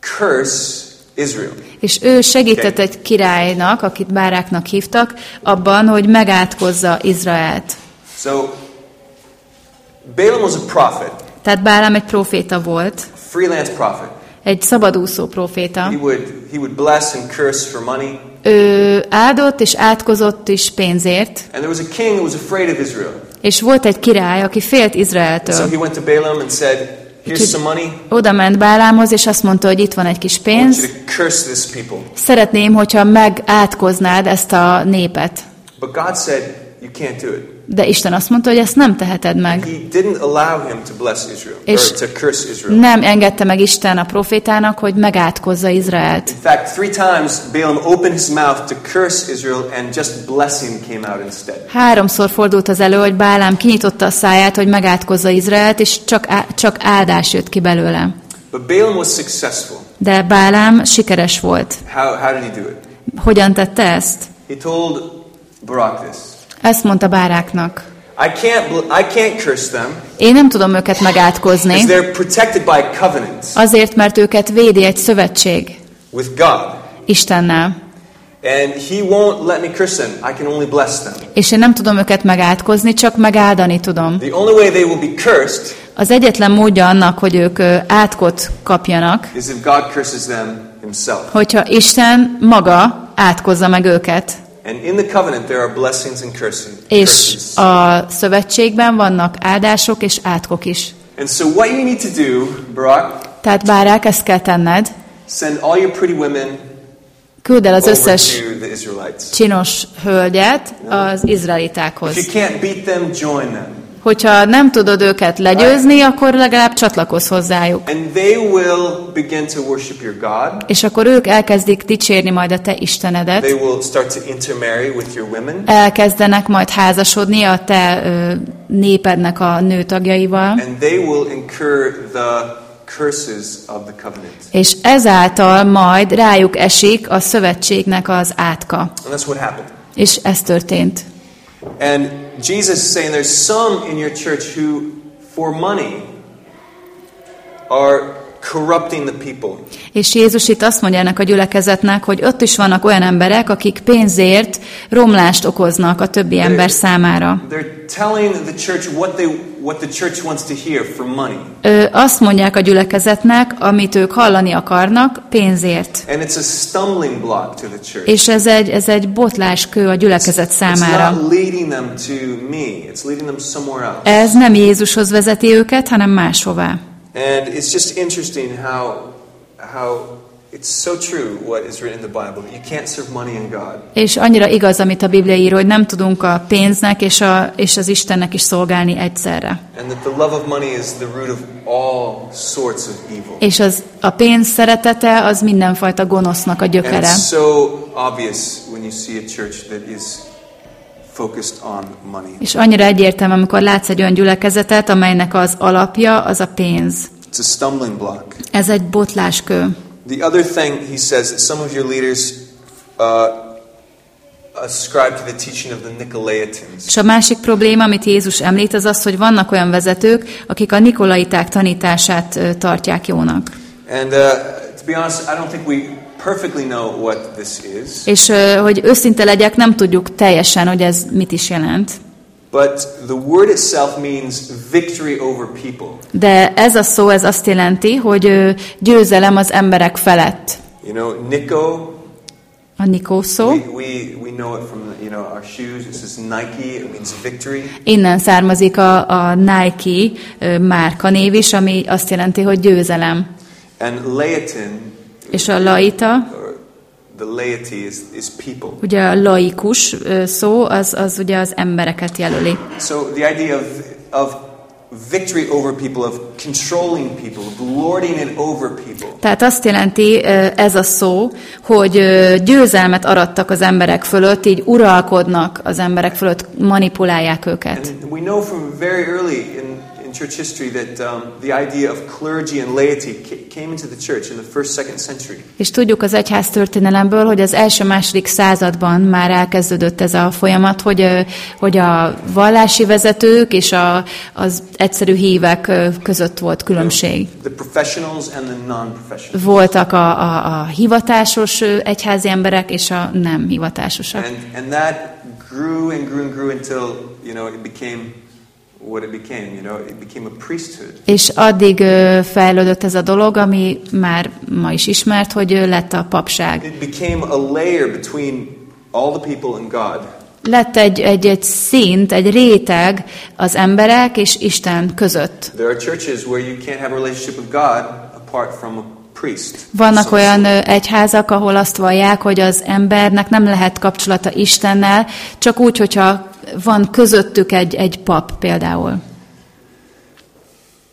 Speaker 2: curse Israel.
Speaker 1: És ő segített egy királynak, akit Báráknak hívtak, abban, hogy megátkozza Izraelt.
Speaker 2: So Balaam was a prophet,
Speaker 1: Tehát Bálám egy proféta volt,
Speaker 2: freelance prophet.
Speaker 1: egy szabadúszó proféta.
Speaker 2: He would, he would bless and curse for money.
Speaker 1: Ő áldott és átkozott is pénzért,
Speaker 2: And there was a king who was afraid of Israel.
Speaker 1: és volt egy király, aki félt
Speaker 2: So
Speaker 1: Izraeltől.
Speaker 2: he went to Balaam and said.
Speaker 1: Oda ment Bálámhoz, és azt mondta, hogy itt van egy kis pénz. Szeretném, hogyha megátkoznád ezt a népet.
Speaker 2: But God said, You can't do it.
Speaker 1: De Isten azt mondta, hogy ezt nem teheted meg.
Speaker 2: Israel,
Speaker 1: És-. Nem engedte meg Isten a profétának, hogy megátkozza Izraelt.
Speaker 2: In fact, three times Balaam opened his mouth to curse Israel, and just blessing came out instead.
Speaker 1: Háromszor fordult az elő, hogy Bálám kinyitotta a száját, hogy megátkozza Izraelt, és csak, á, csak áldás jött ki belőle.
Speaker 2: But Balaam was successful.
Speaker 1: De Bálám sikeres volt.
Speaker 2: How, how did he do it?
Speaker 1: Hogyan tette ezt?
Speaker 2: He told Barak this
Speaker 1: Ezt mondta Báráknak.
Speaker 2: I can't, I can't curse them
Speaker 1: Én nem tudom őket megátkozni, azért, mert őket védi egy szövetség
Speaker 2: with God.
Speaker 1: Istennel.
Speaker 2: And he won't let me curse them. I can only bless them.
Speaker 1: És én nem tudom őket megátkozni, csak megáldani tudom.
Speaker 2: The only way they will be cursed
Speaker 1: Az egyetlen módja annak, hogy ők átkot kapjanak,
Speaker 2: is if God curses them himself.
Speaker 1: hogyha Isten maga átkozza meg őket.
Speaker 2: And in the covenant, there are blessings and cursing,
Speaker 1: És a szövetségben vannak áldások és átkok is.
Speaker 2: And so, what you need to do, Barak,
Speaker 1: Tehát bárák, ezt kell tenned,
Speaker 2: send all your pretty women
Speaker 1: küld el az összes csinos hölgyet az
Speaker 2: If
Speaker 1: izraelitákhoz.
Speaker 2: you can't beat them, join them.
Speaker 1: Hogyha nem tudod őket legyőzni, akkor legalább csatlakozz hozzájuk.
Speaker 2: And they will begin to worship your God.
Speaker 1: És akkor ők elkezdik dicsérni majd a te
Speaker 2: They
Speaker 1: Istenedet,
Speaker 2: will start to intermarry with your women.
Speaker 1: elkezdenek majd házasodni a te ö, népednek a nőtagjaival,
Speaker 2: And they will incur the curses of the covenant.
Speaker 1: és ezáltal majd rájuk esik a szövetségnek az átka.
Speaker 2: And that's what happened.
Speaker 1: És ez történt.
Speaker 2: And Jesus is saying there's some in your church who, for money, are corrupting the people.
Speaker 1: És Jézus itt azt mondja ennek a gyülekezetnek, hogy ott is vannak olyan emberek, akik pénzért romlást okoznak a többi ember számára.
Speaker 2: They're telling the church what they what the church wants to hear for money.
Speaker 1: Ö, azt mondják a gyülekezetnek, amit ők hallani akarnak, pénzért.
Speaker 2: And it's a stumbling block to the church.
Speaker 1: És ez egy, ez egy botláskő a gyülekezet
Speaker 2: It's
Speaker 1: számára.
Speaker 2: not leading them to me. It's leading them somewhere else.
Speaker 1: Ez nem Jézushoz vezeti őket, hanem máshová.
Speaker 2: And it's just interesting how how it's so true what is written in the Bible. You can't serve money and God.
Speaker 1: És annyira igaz, amit a Biblia ír, hogy nem tudunk a pénznek és, a, és az Istennek is szolgálni egyszerre.
Speaker 2: And that the love of money is the root of all sorts of evil.
Speaker 1: És az, a pénz szeretete az mindenfajta gonosznak a
Speaker 2: And
Speaker 1: gyökere.
Speaker 2: it's so obvious when you see a church that is.
Speaker 1: És annyira egyértelmű, amikor látsz egy olyan gyülekezetet, amelynek az alapja az a pénz. Ez egy botláskő.
Speaker 2: The other thing he says that some of your leaders uh, ascribe to the teaching of the Nicolaitans.
Speaker 1: És a másik probléma, amit Jézus említ, az az, hogy vannak olyan vezetők, akik a nikolaiták tanítását tartják jónak.
Speaker 2: And uh, to be honest, I don't think we this is.
Speaker 1: És hogy őszinte legyek, nem tudjuk teljesen, hogy ez mit is jelent.
Speaker 2: But the word itself means victory over people.
Speaker 1: De ez a szó, ez azt jelenti, hogy győzelem az emberek felett.
Speaker 2: You know, Nico,
Speaker 1: A nikó szó.
Speaker 2: we, we, we know it from you know our shoes. It says Nike. It means victory.
Speaker 1: Innen származik a, a Nike ö, márkanév is, ami azt jelenti, hogy győzelem.
Speaker 2: And Laotin
Speaker 1: És a laita,
Speaker 2: the laity is, is people.
Speaker 1: ugye a laikus szó, az, az ugye az embereket jelöli.
Speaker 2: So the idea of, of victory over people, of controlling people, of lording it over people.
Speaker 1: Tehát azt jelenti ez a szó, hogy győzelmet arattak az emberek fölött, így uralkodnak az emberek fölött, manipulálják őket.
Speaker 2: And we know from very early in church history that um, the idea of clergy and laity ca- came into the church in the first, second century.
Speaker 1: És tudjuk az egyház történelemből, hogy az első-második században már elkezdődött ez a folyamat, hogy, hogy a vallási vezetők és a, az egyszerű hívek között volt különbség.
Speaker 2: The professionals and the non-professionals.
Speaker 1: Voltak a, a, a hivatásos egyházi emberek és a nem hivatásosak.
Speaker 2: And, and that grew and grew and grew until, you know, it became
Speaker 1: És addig fejlődött ez a dolog, ami már ma is ismert, hogy lett a papság.
Speaker 2: It became a layer between all the people and God.
Speaker 1: Lett egy, egy, egy szint, egy réteg az emberek és Isten között.
Speaker 2: There are churches where you can't have a relationship with God apart from.
Speaker 1: Vannak olyan egyházak, ahol azt vallják, hogy az embernek nem lehet kapcsolata Istennel, csak úgy, hogyha van közöttük egy, egy pap például.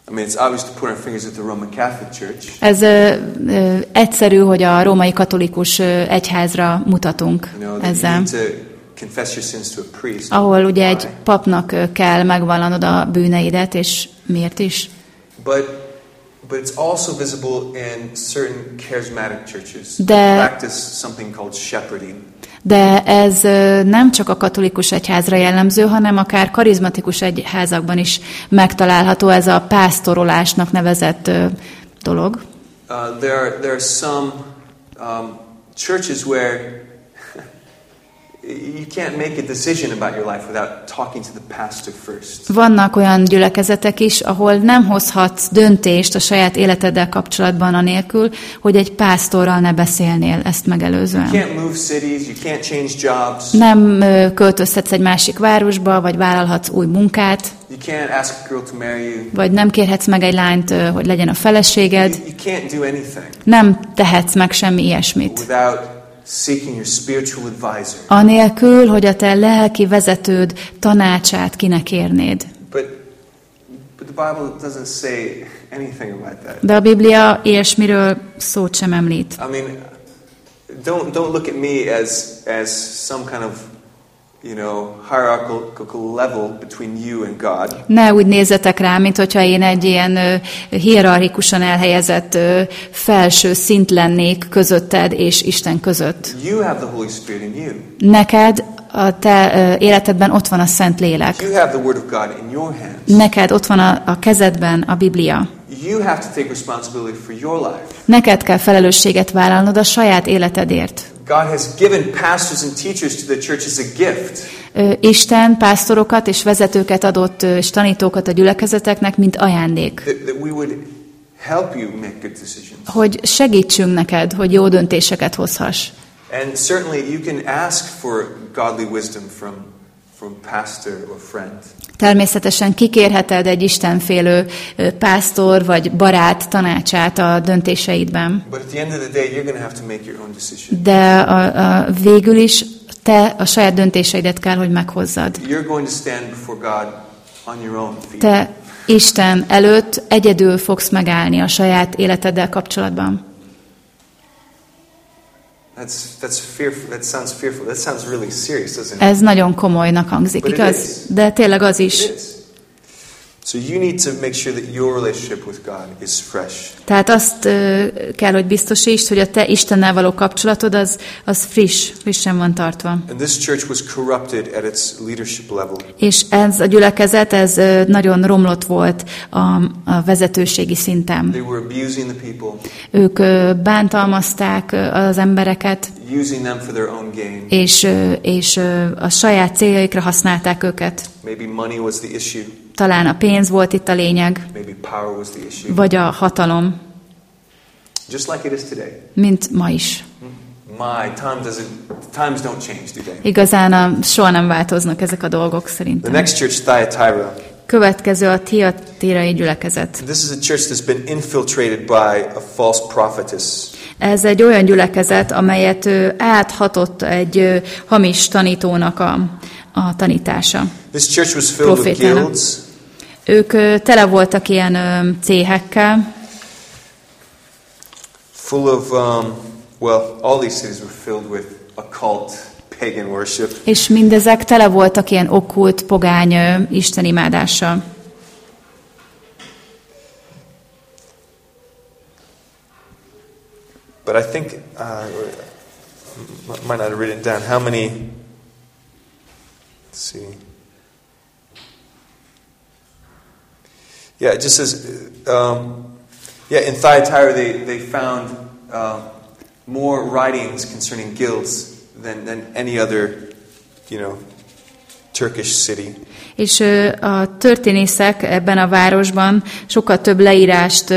Speaker 2: I mean, it's obvious to put our fingers at the Roman Catholic Church.
Speaker 1: Ez ö, ö, egyszerű, hogy a római katolikus egyházra mutatunk
Speaker 2: You know,
Speaker 1: ezzel.
Speaker 2: priest.
Speaker 1: ahol ugye egy papnak kell megvallanod a bűneidet, és miért is?
Speaker 2: But but it's also visible in certain charismatic churches.
Speaker 1: De-
Speaker 2: practice something called shepherding.
Speaker 1: De ez nem csak a katolikus egyházra jellemző, hanem akár karizmatikus egyházakban is megtalálható ez a pásztorolásnak nevezett dolog.
Speaker 2: Uh, there are there are some um, churches where you can't make a decision about your life without talking to the pastor first.
Speaker 1: Vannak olyan gyülekezetek is, ahol nem hozhatsz döntést a saját életeddel kapcsolatban anélkül, hogy egy pásztorral ne beszélnél ezt
Speaker 2: You
Speaker 1: megelőzően.
Speaker 2: can't move cities. You can't change jobs.
Speaker 1: Nem költözhetsz egy másik városba, vagy vállalhatsz új munkát,
Speaker 2: You can't ask a girl to marry you.
Speaker 1: vagy nem kérhetsz meg egy lányt, hogy legyen a feleséged.
Speaker 2: You, you can't do anything
Speaker 1: Nem tehetsz meg semmi ilyesmit.
Speaker 2: without
Speaker 1: Anélkül, hogy a te lelki vezetőd tanácsát kinek kérnéd.
Speaker 2: But but the Bible doesn't say anything about that.
Speaker 1: De a Biblia ilyesmiről szót sem említ.
Speaker 2: I mean, don't don't look at me as as some kind of you know hierarchical level between you and God.
Speaker 1: Ne úgy nézzetek rá, mint hogyha én egy ilyen ö, hierarchikusan elhelyezett ö, felső szint lennék közötted és Isten között.
Speaker 2: You have the Holy Spirit in you.
Speaker 1: Neked a te ö, életedben ott van a Szent Lélek.
Speaker 2: You have the Word of God in your hands.
Speaker 1: Neked ott van a, a kezedben a Biblia.
Speaker 2: You have to take responsibility for your life.
Speaker 1: Neked kell felelősséget vállalnod a saját életedért.
Speaker 2: God has given pastors and teachers to the church as a gift.
Speaker 1: Isten pásztorokat és vezetőket adott és tanítókat a gyülekezeteknek, mint ajándék.
Speaker 2: That, that we would help you make good decisions.
Speaker 1: Hogy segítsünk neked, hogy jó döntéseket hozhass.
Speaker 2: And certainly you can ask for godly wisdom from, from pastor or friend.
Speaker 1: Természetesen kikérheted egy istenfélő pásztor vagy barát tanácsát a döntéseidben, de a, a, végül is te a saját döntéseidet kell, hogy meghozzad. Te Isten előtt egyedül fogsz megállni a saját életeddel kapcsolatban.
Speaker 2: That's, that's fearful. That sounds fearful. That sounds really serious, doesn't it?
Speaker 1: Ez nagyon komolynak hangzik, igaz? De tényleg az is.
Speaker 2: It is. So you need to make sure that your relationship with God is fresh.
Speaker 1: Tehát azt ö, kell, hogy biztosítsd, hogy a te Istennel való kapcsolatod az, az friss, frissen van tartva.
Speaker 2: And this church was corrupted at its leadership level.
Speaker 1: És ez a gyülekezet, ez ö, nagyon romlott volt a, a vezetőségi szinten.
Speaker 2: They were abusing the people,
Speaker 1: Ők ö, bántalmazták az embereket,
Speaker 2: using them for their own gain.
Speaker 1: és, és a saját céljaikra használták őket.
Speaker 2: Maybe money was the issue.
Speaker 1: Talán a pénz volt itt a lényeg,
Speaker 2: the
Speaker 1: vagy a hatalom, mint ma is.
Speaker 2: My time doesn't. Times don't change, do they?
Speaker 1: Igazán a, soha nem változnak ezek a dolgok
Speaker 2: The
Speaker 1: szerintem.
Speaker 2: next church, Thyatira.
Speaker 1: Következő a tiatirai gyülekezet.
Speaker 2: This is a church that's been infiltrated by a false prophetess.
Speaker 1: Ez egy olyan gyülekezet, amelyet ö, áthatott egy ö, hamis tanítónak a, a tanítása.
Speaker 2: This church was filled with guilds.
Speaker 1: Ők tele voltak ilyen céhekkel,
Speaker 2: full of, um, well, all these cities were filled with occult pagan worship.
Speaker 1: és mindezek tele voltak ilyen okkult, pogány istenimádással.
Speaker 2: But I think, uh, might not have written it down, how many, let's see. Yeah, it just says, um, yeah, in Thyatira they, they found um, more writings concerning guilds than, than any other, you know, Turkish city.
Speaker 1: És a történészek ebben a városban sokkal több leírást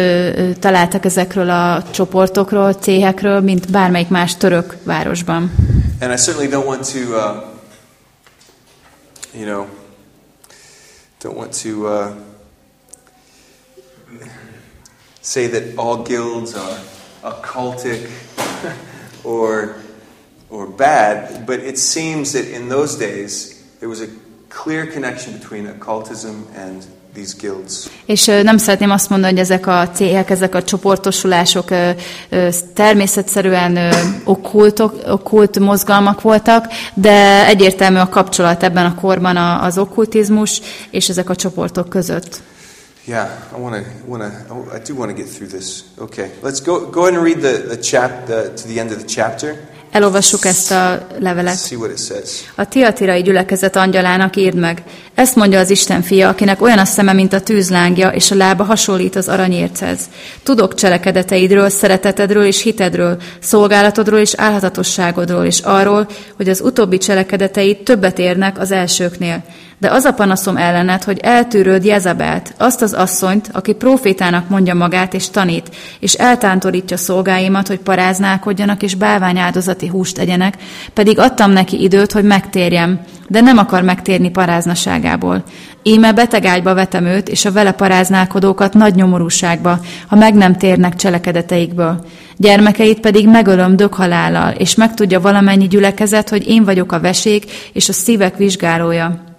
Speaker 1: találtak ezekről a csoportokról, céhekről, mint bármelyik más török városban.
Speaker 2: And I certainly don't want to, uh, you know, don't want to uh, say that all guilds are occultic or or bad, but it seems that in those days there was a clear connection between occultism and these guilds.
Speaker 1: És nem szeretném azt mondani, hogy ezek a céhek, ezek a csoportosulások természetszerűen okkultok, okkult mozgalmak voltak, de egyértelmű a kapcsolat ebben a korban az okkultizmus és ezek a csoportok között.
Speaker 2: Yeah, I want to, want to, I do want to get through this. Okay, let's go. Go ahead and read the the chap the, to the end of the chapter.
Speaker 1: Elolvassuk ezt a levelet.
Speaker 2: See what it says.
Speaker 1: A tiatirai gyülekezet angyalának írd meg. Ezt mondja az Isten fia, akinek olyan a szeme, mint a tűzlángja, és a lába hasonlít az aranyérchez. Tudok cselekedeteidről, szeretetedről és hitedről, szolgálatodról és álhatatosságodról, és arról, hogy az utóbbi cselekedeteid többet érnek az elsőknél. De az a panaszom ellened, hogy eltűröd Jezabelt, azt az asszonyt, aki profétának mondja magát és tanít, és eltántorítja szolgáimat, hogy paráználkodjanak és bálványáldozati húst egyenek, pedig adtam neki időt, hogy megtérjem, de nem akar megtérni paráznaságából. Íme betegágyba vetem őt, és a vele paráználkodókat nagy nyomorúságba, ha meg nem térnek cselekedeteikből. Gyermekeit pedig megölöm döghalállal, és megtudja valamennyi gyülekezet, hogy én vagyok a vesék és a szívek vizsgálója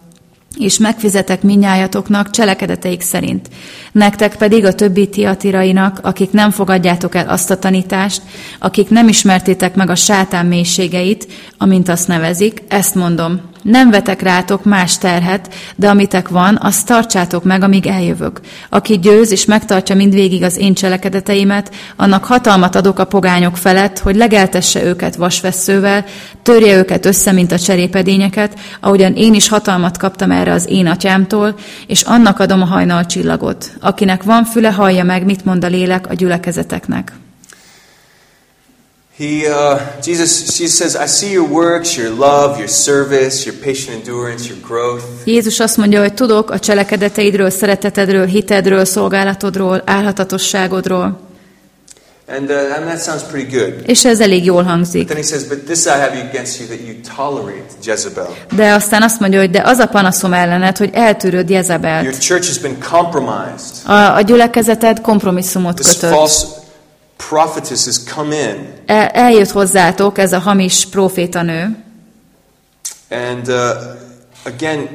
Speaker 1: és megfizetek minnyájatoknak cselekedeteik szerint. Nektek pedig a többi tiatirainak, akik nem fogadjátok el azt a tanítást, akik nem ismertétek meg a sátán mélységeit, amint azt nevezik, ezt mondom, nem vetek rátok más terhet, de amitek van, azt tartsátok meg, amíg eljövök. Aki győz és megtartja mindvégig az én cselekedeteimet, annak hatalmat adok a pogányok felett, hogy legeltesse őket vasvesszővel, törje őket össze, mint a cserépedényeket, ahogyan én is hatalmat kaptam erre az én atyámtól, és annak adom a hajnal csillagot. Akinek van füle, hallja meg, mit mond a lélek a gyülekezeteknek.
Speaker 2: He, uh, Jesus, Jesus says, I see your works, your love, your service, your patient endurance, your growth.
Speaker 1: Jézus azt mondja, hogy tudok a cselekedeteidről, szeretetedről, hitedről, szolgálatodról, álhatatosságodról,
Speaker 2: And, uh, and that sounds pretty good.
Speaker 1: és ez elég jól
Speaker 2: But
Speaker 1: hangzik.
Speaker 2: then he says, But this I have against you that you tolerate Jezebel.
Speaker 1: De aztán azt mondja, hogy de az a panaszom ellened, hogy eltűröd
Speaker 2: Your
Speaker 1: Jezebelt.
Speaker 2: church has been compromised.
Speaker 1: A, a gyülekezeted kompromisszumot
Speaker 2: This
Speaker 1: kötött.
Speaker 2: false prophetess has come in.
Speaker 1: El, eljött hozzátok ez a hamis profétanő,
Speaker 2: And uh, again,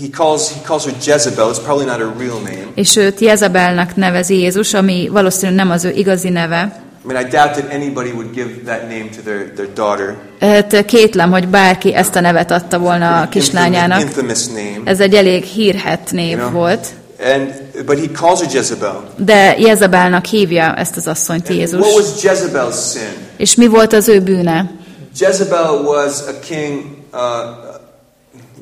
Speaker 2: he, calls, he calls her Jezebel. It's probably not her real name.
Speaker 1: és őt Jezebelnek nevezi Jézus, ami valószínűleg nem az ő igazi neve.
Speaker 2: I mean, I doubt that anybody would give that name to their, their daughter.
Speaker 1: Hát kétlem, hogy bárki ezt a nevet adta volna a kislányának. Ez egy elég hírhet név
Speaker 2: You know?
Speaker 1: volt.
Speaker 2: And, but he calls her Jezebel.
Speaker 1: De Jezebelnak hívja ezt az asszonyt Jézus.
Speaker 2: what was Jezebel's sin?
Speaker 1: És mi volt az ő bűne?
Speaker 2: Jezebel was a king, uh,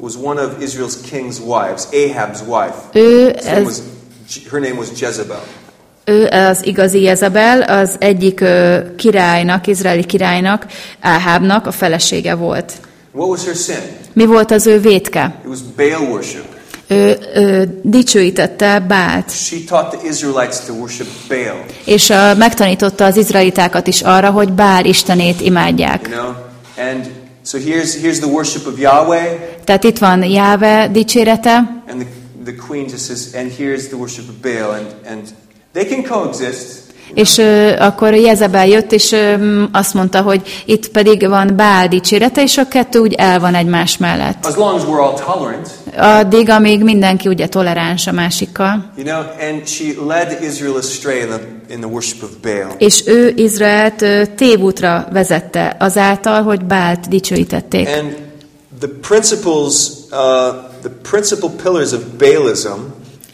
Speaker 2: was one of Israel's king's wives, Ahab's wife.
Speaker 1: Ő,
Speaker 2: His name
Speaker 1: ez,
Speaker 2: was, her name was Jezebel.
Speaker 1: ő az igazi Jezebel, az egyik ö, királynak, izraeli királynak, Áhábnak a felesége volt.
Speaker 2: What was her sin?
Speaker 1: Mi volt az ő vétke?
Speaker 2: It was Baal worship.
Speaker 1: Ő, ő dicsőítette Bált,
Speaker 2: She taught the Israelites to worship Baal.
Speaker 1: és a, megtanította az izraelitákat is arra, hogy Bál istenét imádják.
Speaker 2: You know? And so here's, here's the worship of Yahweh,
Speaker 1: Tehát itt van Jáve dicsérete,
Speaker 2: and the, the queen just says, and here's the worship of Baal. And, and they can coexist.
Speaker 1: És ö, akkor Jezebel jött, és ö, azt mondta, hogy itt pedig van Bál dicsérete, és a kettő úgy el van egymás mellett.
Speaker 2: As long as we're all tolerant,
Speaker 1: Addig, amíg mindenki ugye toleráns a másikkal.
Speaker 2: you know, and she led Israel astray in the, in the worship of Baal.
Speaker 1: És ő Izraelt ö, tévútra vezette azáltal, hogy Bált dicsőítették.
Speaker 2: And the principles, uh, the principal pillars of Baalism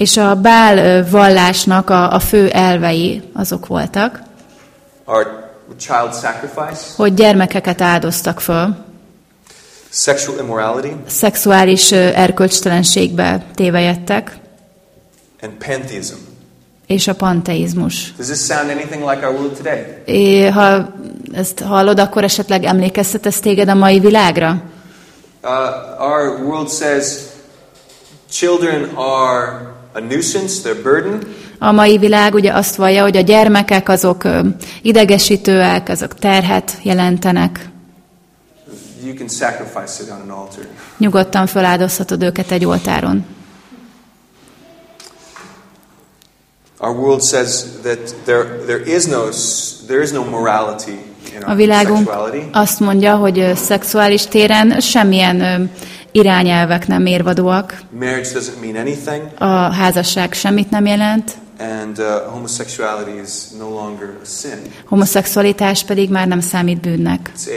Speaker 1: És a Bál vallásnak a, a fő elvei azok voltak,
Speaker 2: are child sacrifice,
Speaker 1: hogy gyermekeket áldoztak föl,
Speaker 2: sexual immorality,
Speaker 1: szexuális erkölcstelenségbe tévejettek,
Speaker 2: and pantheism.
Speaker 1: és a panteizmus.
Speaker 2: Does this sound anything like our world today?
Speaker 1: É, ha ezt hallod, akkor esetleg emlékeztet ez téged a mai világra?
Speaker 2: Uh, our world says children are a nuisance, they're burden,
Speaker 1: A mai világ ugye azt vallja, hogy a gyermekek azok idegesítőek, azok terhet jelentenek.
Speaker 2: you can sacrifice it on an altar.
Speaker 1: Nyugodtan feláldozhatod őket egy oltáron.
Speaker 2: Our world says that there, there, is, no, s- there is no morality in
Speaker 1: A világunk
Speaker 2: sexuality.
Speaker 1: azt mondja, hogy szexuális téren semmilyen irányelvek nem érvadóak,
Speaker 2: Marriage doesn't mean anything,
Speaker 1: a házasság semmit nem jelent,
Speaker 2: and uh, homosexuality is no longer a sin.
Speaker 1: homoszexualitás pedig már nem számít bűnnek.
Speaker 2: It's a,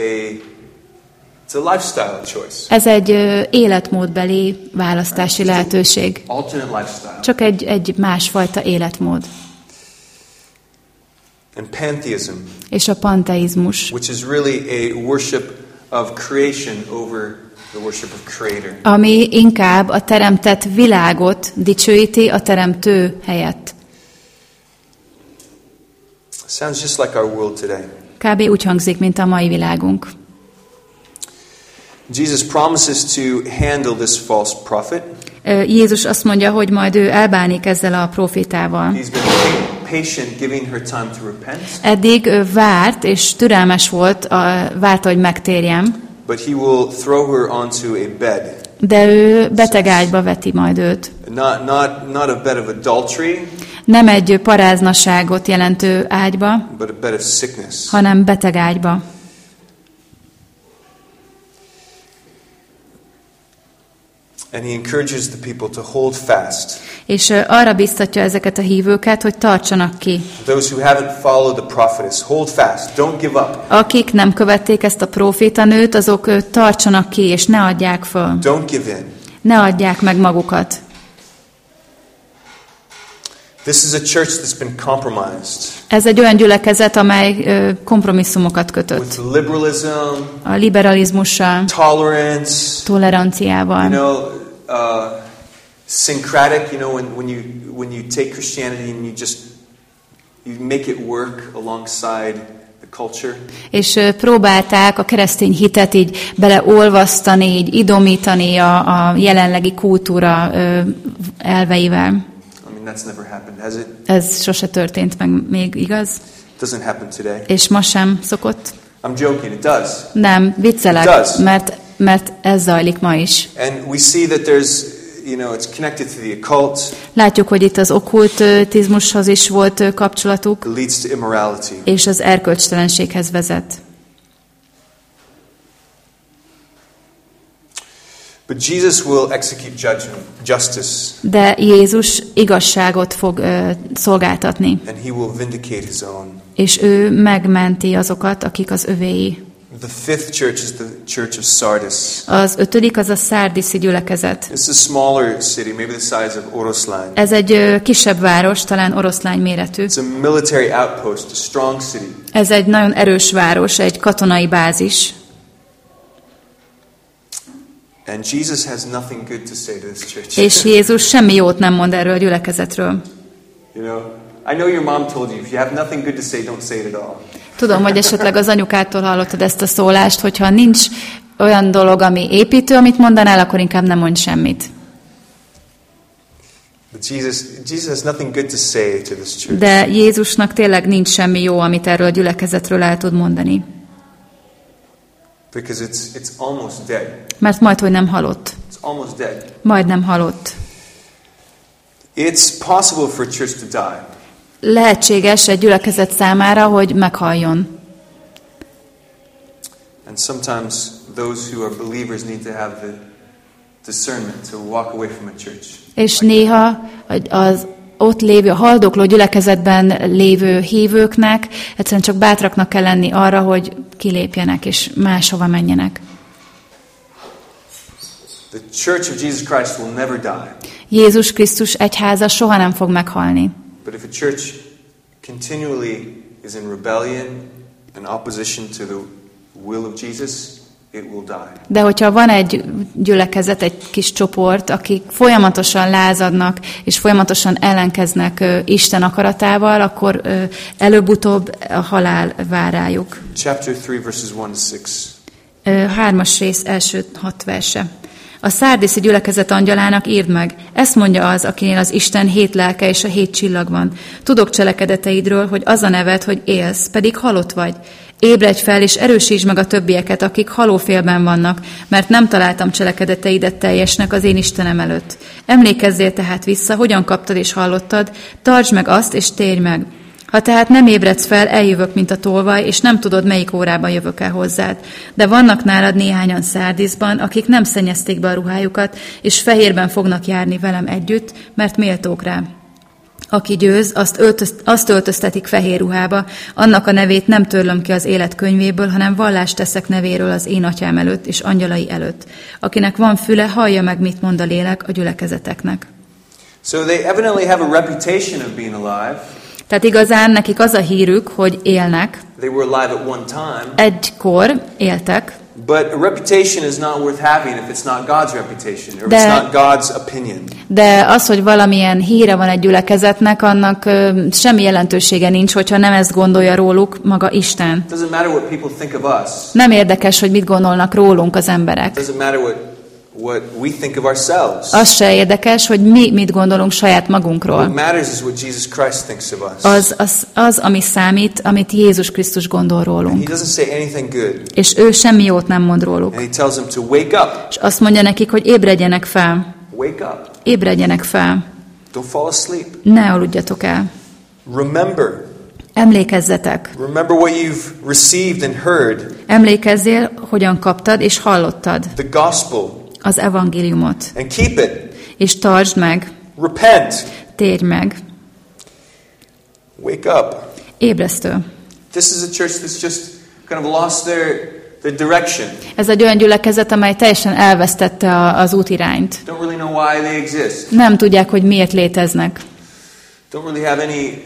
Speaker 2: it's a lifestyle choice,
Speaker 1: Ez egy ö, életmódbeli választási lehetőség.
Speaker 2: alternate lifestyle.
Speaker 1: Csak egy, egy másfajta életmód.
Speaker 2: And pantheism,
Speaker 1: És a panteizmus,
Speaker 2: which is really a worship of creation over
Speaker 1: ami inkább a teremtett világot dicsőíti a teremtő helyett.
Speaker 2: Sounds just like our world today.
Speaker 1: Kb. úgy hangzik, mint a mai világunk.
Speaker 2: Jesus promises to handle this false prophet.
Speaker 1: Jézus azt mondja, hogy majd ő elbánik ezzel a profétával. Eddig várt, és türelmes volt, a, várta, hogy megtérjem,
Speaker 2: but he will throw her onto a bed.
Speaker 1: de ő betegágyba veti majd őt.
Speaker 2: Not, not, not a bed of adultery,
Speaker 1: Nem egy paráznaságot jelentő ágyba,
Speaker 2: but a bed of sickness.
Speaker 1: hanem betegágyba.
Speaker 2: And he encourages the people to hold fast.
Speaker 1: És arra biztatja ezeket a hívőket, hogy tartsanak ki.
Speaker 2: Those who haven't followed the prophetess, hold fast, don't give up,
Speaker 1: Akik nem követték ezt a profétanőt, azok tartsanak ki, és ne adják föl.
Speaker 2: don't give in.
Speaker 1: Ne adják meg magukat.
Speaker 2: This is a church that's been compromised
Speaker 1: Ez egy olyan gyülekezet, amely kompromisszumokat kötött.
Speaker 2: with liberalism,
Speaker 1: A liberalizmussal,
Speaker 2: tolerance,
Speaker 1: toleranciával.
Speaker 2: you know, uh, syncretic. You know, when, when you when you take Christianity and you just you make it work alongside the culture.
Speaker 1: És próbálták a keresztény hitet így beleolvasztani, így idomítani a, a jelenlegi kultúra ö, elveivel.
Speaker 2: I mean, that's never happened, has it?
Speaker 1: Ez sose történt meg még, igaz?
Speaker 2: Doesn't happen today.
Speaker 1: És ma sem szokott?
Speaker 2: I'm joking. It does.
Speaker 1: Nem, viccelek,
Speaker 2: Does.
Speaker 1: mert, mert ez zajlik ma is.
Speaker 2: And we see that there's, you know, it's connected to the occult.
Speaker 1: Látjuk, hogy itt az okkultizmushoz is volt kapcsolatuk,
Speaker 2: leads to immorality.
Speaker 1: és az erkölcstelenséghez vezet.
Speaker 2: But Jesus will execute judgment, justice,
Speaker 1: De Jézus igazságot fog ö, szolgáltatni,
Speaker 2: and he will vindicate his own.
Speaker 1: és ő megmenti azokat, akik az övéi.
Speaker 2: The fifth church is the church of Sardis.
Speaker 1: Az ötödik az a szárdiszi gyülekezet.
Speaker 2: It's a smaller city, maybe the size of Oroslan.
Speaker 1: Ez egy ö, kisebb város, talán oroszlány méretű.
Speaker 2: It's a military outpost, a strong city.
Speaker 1: Ez egy nagyon erős város, egy katonai bázis.
Speaker 2: And Jesus has nothing good to say to this church.
Speaker 1: És Jézus semmi jót nem mond erről a gyülekezetről.
Speaker 2: you know, I know your mom told you, if you have nothing good to say, don't say it at all.
Speaker 1: Tudom, hogy esetleg az anyukától hallottad ezt a szólást, hogyha nincs olyan dolog, ami építő, amit mondanál, akkor inkább nem mondj semmit.
Speaker 2: But Jesus, Jesus has nothing good to say to this church.
Speaker 1: De Jézusnak tényleg nincs semmi jó, amit erről a gyülekezetről el tud mondani.
Speaker 2: Because it's, it's almost dead.
Speaker 1: Mert majd, hogy nem halott.
Speaker 2: It's almost dead.
Speaker 1: Majd nem halott.
Speaker 2: It's possible for church to die.
Speaker 1: Lehetséges egy gyülekezet számára, hogy meghalljon.
Speaker 2: And sometimes those who are believers need to have the discernment to walk away from a church.
Speaker 1: És néha az ott lévő, a haldokló gyülekezetben lévő hívőknek egyszerűen csak bátraknak kell lenni arra, hogy kilépjenek és máshova menjenek.
Speaker 2: The church of Jesus Christ will never die.
Speaker 1: Jézus Krisztus egyháza soha nem fog meghalni.
Speaker 2: But if a church continually is in rebellion and opposition to the will of Jesus, it will die.
Speaker 1: De hogyha van egy gyülekezet, egy kis csoport, akik folyamatosan lázadnak, és folyamatosan ellenkeznek ö, Isten akaratával, akkor ö, előbb-utóbb a halál vár rájuk.
Speaker 2: Chapter 3, verses 1 to 6.
Speaker 1: Ö, Hármas rész első hat verse. A szárdiszi gyülekezet angyalának írd meg, ezt mondja az, akinél az Isten hét lelke és a hét csillag van. Tudok cselekedeteidről, hogy az a neved, hogy élsz, pedig halott vagy. Ébredj fel, és erősítsd meg a többieket, akik halófélben vannak, mert nem találtam cselekedeteidet teljesnek az én Istenem előtt. Emlékezzél tehát vissza, hogyan kaptad és hallottad, tartsd meg azt, és térj meg. Ha tehát nem ébredsz fel, eljövök, mint a tolvaj, és nem tudod, melyik órában jövök el hozzád. De vannak nálad néhányan szárdiszban, akik nem szennyezték be a ruhájukat, és fehérben fognak járni velem együtt, mert méltók rá. Aki győz, azt, öltöz, azt öltöztetik fehér ruhába, annak a nevét nem törlöm ki az élet könyvéből, hanem vallást teszek nevéről az én atyám előtt és angyalai előtt. Akinek van füle, hallja meg, mit mond a lélek a gyülekezeteknek.
Speaker 2: So they evidently have a reputation of being alive.
Speaker 1: Tehát igazán nekik az a hírük, hogy élnek,
Speaker 2: They were alive at one time.
Speaker 1: egykor éltek,
Speaker 2: But a reputation is not worth having if it's not God's reputation, or if
Speaker 1: De-
Speaker 2: it's not God's opinion.
Speaker 1: de az, hogy valamilyen híre van egy gyülekezetnek, annak ö, semmi jelentősége nincs, hogyha nem ezt gondolja róluk maga Isten.
Speaker 2: It doesn't matter what people think of us.
Speaker 1: Nem érdekes, hogy mit gondolnak rólunk az emberek.
Speaker 2: doesn't matter what, what we think of ourselves.
Speaker 1: Az se érdekes, hogy mi mit gondolunk saját magunkról.
Speaker 2: What matters is what Jesus Christ thinks of us.
Speaker 1: Az, az, az, ami számít, amit Jézus Krisztus gondol
Speaker 2: And he
Speaker 1: rólunk.
Speaker 2: doesn't say anything good.
Speaker 1: És ő semmi jót nem mond róluk.
Speaker 2: And he tells them to wake up.
Speaker 1: És azt mondja nekik, hogy ébredjenek fel.
Speaker 2: Wake up.
Speaker 1: Ébredjenek fel.
Speaker 2: Don't fall asleep.
Speaker 1: Ne aludjatok el.
Speaker 2: Remember.
Speaker 1: Emlékezzetek.
Speaker 2: Remember what you've received and heard
Speaker 1: Emlékezzél, hogyan kaptad és hallottad
Speaker 2: the gospel
Speaker 1: az evangéliumot.
Speaker 2: and keep it.
Speaker 1: És tartsd meg,
Speaker 2: Repent.
Speaker 1: térj meg.
Speaker 2: Wake up.
Speaker 1: Ébresztő.
Speaker 2: This is a church that's just kind of lost their, direction.
Speaker 1: Ez egy olyan gyülekezet, amely teljesen elvesztette a, az útirányt.
Speaker 2: Don't really know why they exist.
Speaker 1: Nem tudják, hogy miért léteznek.
Speaker 2: Don't really have any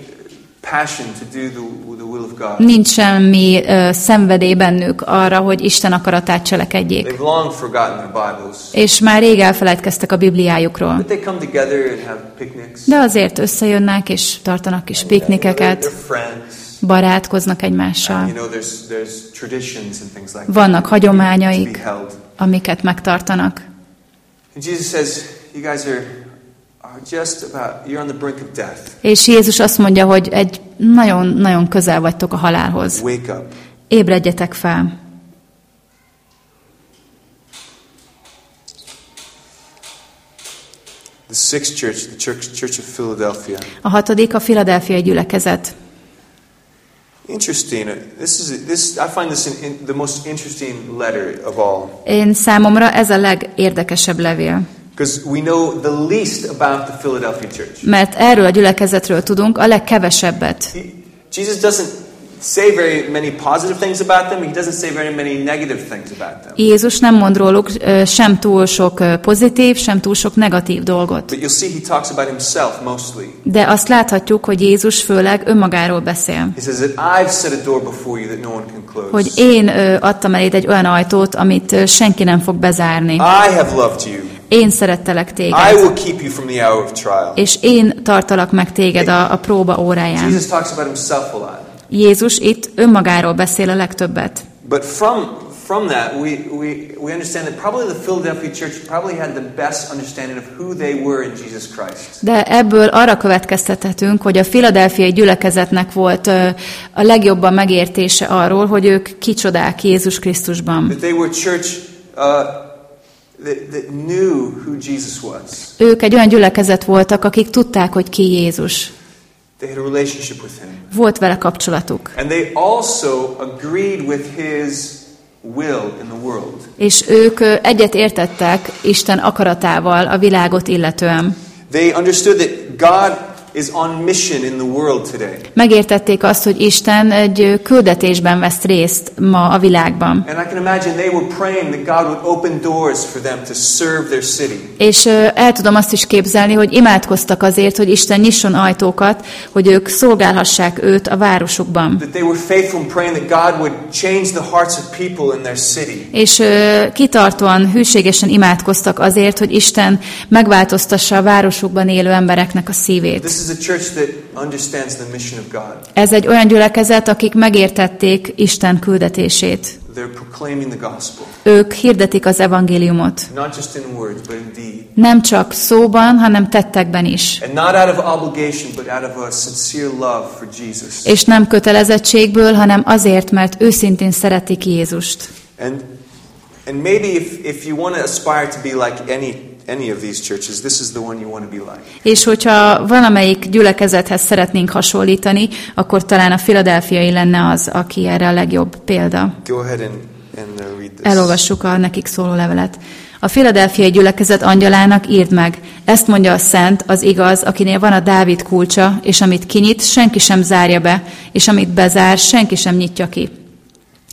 Speaker 1: Nincs semmi ö, szenvedély bennük arra, hogy Isten akaratát cselekedjék. És már rég elfelejtkeztek a Bibliájukról. De azért összejönnek és tartanak kis
Speaker 2: They're,
Speaker 1: piknikeket, barátkoznak egymással. Vannak hagyományaik. amiket megtartanak.
Speaker 2: Jesus says, you guys are,
Speaker 1: És Jézus azt mondja, hogy egy nagyon-nagyon közel vagytok a halálhoz. Ébredjetek fel.
Speaker 2: The sixth church, the church, church of Philadelphia.
Speaker 1: A hatodik a Filadelfiai gyülekezet.
Speaker 2: Interesting. This is this. I find this in, in the most interesting letter of all
Speaker 1: Én számomra ez a legérdekesebb levél,
Speaker 2: we know the least about the Philadelphia church.
Speaker 1: mert erről a gyülekezetről tudunk a legkevesebbet.
Speaker 2: Jesus doesn't say very many positive things about them. He doesn't say very many negative things about them.
Speaker 1: Jézus nem mond róluk sem túl sok pozitív, sem túl sok negatív dolgot.
Speaker 2: But you'll see he talks about himself mostly.
Speaker 1: De azt láthatjuk, hogy Jézus főleg önmagáról beszél.
Speaker 2: He says that I've set a door before you that no one can close.
Speaker 1: Hogy én adtam eléd egy olyan ajtót, amit senki nem fog bezárni.
Speaker 2: I have loved you.
Speaker 1: Én szerettelek
Speaker 2: I
Speaker 1: téged.
Speaker 2: will keep you from the hour of trial.
Speaker 1: És én tartalak meg téged a, a próba óráján.
Speaker 2: Jesus talks about himself a lot.
Speaker 1: Jézus itt önmagáról beszél a legtöbbet.
Speaker 2: But from from that, we, we, we understand that probably the Philadelphia church probably had the best understanding of who they were in Jesus Christ.
Speaker 1: De ebből arra következtethetünk, hogy a filadelfiai gyülekezetnek volt a legjobban megértése arról, hogy ők kicsodák Jézus Krisztusban.
Speaker 2: That they were church uh, that, knew who Jesus was.
Speaker 1: Ők egy olyan gyülekezet voltak, akik tudták, hogy ki Jézus.
Speaker 2: They had a relationship with him.
Speaker 1: Volt vele kapcsolatuk.
Speaker 2: And they also agreed with his will in the world.
Speaker 1: És ők egyet értettek Isten akaratával a világot illetően.
Speaker 2: They understood that God is on mission in the world today.
Speaker 1: Megértették azt, hogy Isten egy küldetésben vesz részt ma a világban.
Speaker 2: And I can imagine they were praying that God would open doors for them to serve their city.
Speaker 1: És el tudom azt is képzelni, hogy imádkoztak azért, hogy Isten nyisson ajtókat, hogy ők szolgálhassák őt a városukban.
Speaker 2: That they were faithful in praying that God would change the hearts of people in their city.
Speaker 1: És kitartóan, hűségesen imádkoztak azért, hogy Isten megváltoztassa a városukban élő embereknek a szívét.
Speaker 2: This is a church that understands the mission of God.
Speaker 1: Ez egy olyan gyülekezet, akik megértették Isten küldetését.
Speaker 2: They're proclaiming the gospel,
Speaker 1: Ők hirdetik az evangéliumot.
Speaker 2: not just in words, but in deed.
Speaker 1: Nem csak szóban, hanem tettekben is.
Speaker 2: And not out of obligation, but out of a sincere love for Jesus.
Speaker 1: És nem kötelezettségből, hanem azért, mert őszintén szeretik Jézust.
Speaker 2: And and maybe if, if you want to aspire to be like any any of these churches, this is the one you want to be like.
Speaker 1: És hogyha valamelyik gyülekezethez szeretnénk hasonlítani, akkor talán a filadelfiai lenne az, aki erre a legjobb példa.
Speaker 2: Go ahead and, and uh, read this.
Speaker 1: Elolvassuk a nekik szóló levelet. A filadelfiai gyülekezet angyalának írd meg, ezt mondja a szent, az igaz, akinél van a Dávid kulcsa, és amit kinyit, senki sem zárja be, és amit bezár, senki sem nyitja ki.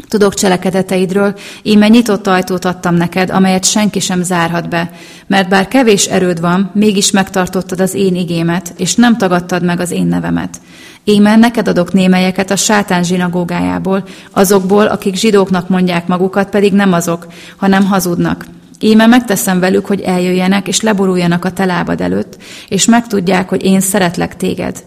Speaker 1: Tudok cselekedeteidről, íme nyitott ajtót adtam neked, amelyet senki sem zárhat be, mert bár kevés erőd van, mégis megtartottad az én igémet, és nem tagadtad meg az én nevemet. Íme neked adok némelyeket a sátán zsinagógájából, azokból, akik zsidóknak mondják magukat, pedig nem azok, hanem hazudnak. Íme megteszem velük, hogy eljöjjenek és leboruljanak a te lábad előtt, és megtudják, hogy én szeretlek téged.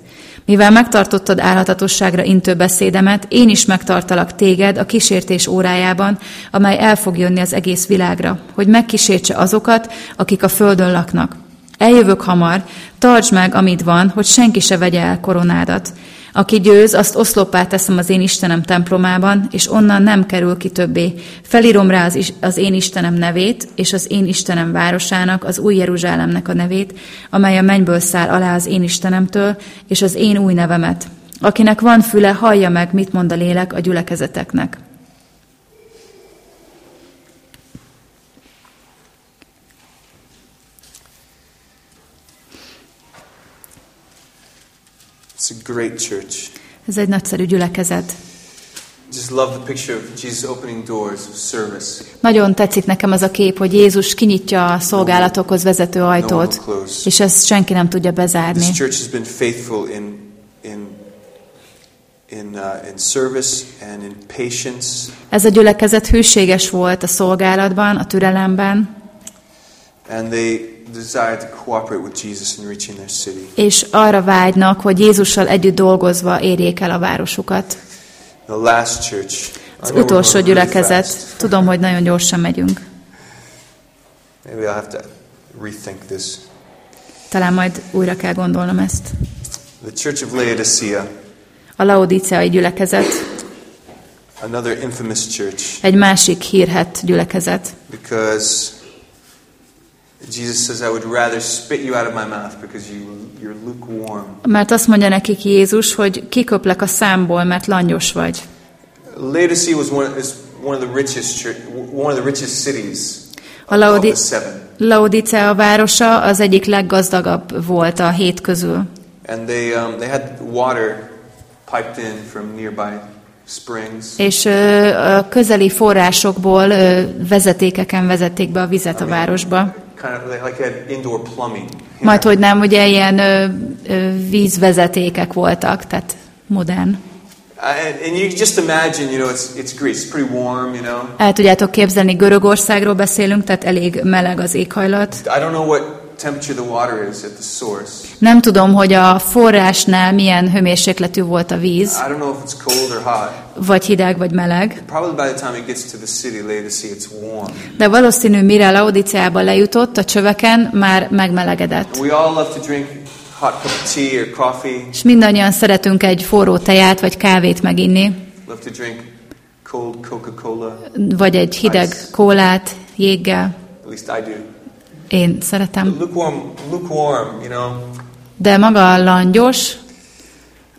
Speaker 1: Mivel megtartottad álhatatosságra intő beszédemet, én is megtartalak téged a kísértés órájában, amely el fog jönni az egész világra, hogy megkísértse azokat, akik a földön laknak. Eljövök hamar, tartsd meg, amit van, hogy senki se vegye el koronádat. Aki győz, azt oszloppá teszem az én Istenem templomában, és onnan nem kerül ki többé. Felírom rá az, is, az én Istenem nevét, és az én Istenem városának, az új Jeruzsálemnek a nevét, amely a mennyből száll alá az én Istenemtől, és az én új nevemet. Akinek van füle, hallja meg, mit mond a lélek a gyülekezeteknek.
Speaker 2: It's a great church.
Speaker 1: Ez egy nagyszerű gyülekezet.
Speaker 2: Just love the picture of Jesus opening doors of service.
Speaker 1: Nagyon tetszik nekem az a kép, hogy Jézus kinyitja a szolgálatokhoz vezető ajtót, és ezt senki nem tudja bezárni.
Speaker 2: This church has been faithful in in in uh, in service and in patience,
Speaker 1: Ez a gyülekezet hűséges volt a szolgálatban, a türelemben,
Speaker 2: and they
Speaker 1: és arra vágynak, hogy Jézussal együtt dolgozva érjék el a városukat. Az utolsó gyülekezet, tudom, hogy nagyon gyorsan megyünk. Talán majd újra kell gondolnom ezt.
Speaker 2: The Church of Laodicea,
Speaker 1: A laodíceai gyülekezet,
Speaker 2: another infamous church,
Speaker 1: egy másik hírhet gyülekezet,
Speaker 2: because Jesus says, "I would rather spit you out of my mouth because you you're lukewarm."
Speaker 1: mert azt mondja nekik Jézus, hogy kiköplek a számból, mert langyos vagy.
Speaker 2: Laodicea was one is one of the richest one of the richest cities
Speaker 1: A Laodi- Laodicea városa az egyik leggazdagabb volt a hét közül.
Speaker 2: and they um, they had water piped in from nearby.
Speaker 1: És a közeli forrásokból vezetékeken vezették be a vizet a városba. Majd, hogy nem, ugye ilyen vízvezetékek voltak, tehát modern.
Speaker 2: Uh, and, and you just imagine, you know, it's it's Greece, it's pretty warm, you know.
Speaker 1: El tudjátok képzelni, Görögországról beszélünk, tehát elég meleg az éghajlat.
Speaker 2: I don't know what
Speaker 1: Nem tudom, hogy a forrásnál milyen hőmérsékletű volt a víz, vagy hideg, vagy meleg, de valószínű, mire Laodiceába lejutott, a csöveken már megmelegedett. És mindannyian szeretünk egy forró teját vagy kávét meginni, vagy egy hideg kólát jéggel.
Speaker 2: At least I do.
Speaker 1: Én szeretem.
Speaker 2: Lukewarm, lukewarm, you know.
Speaker 1: De maga a langyos,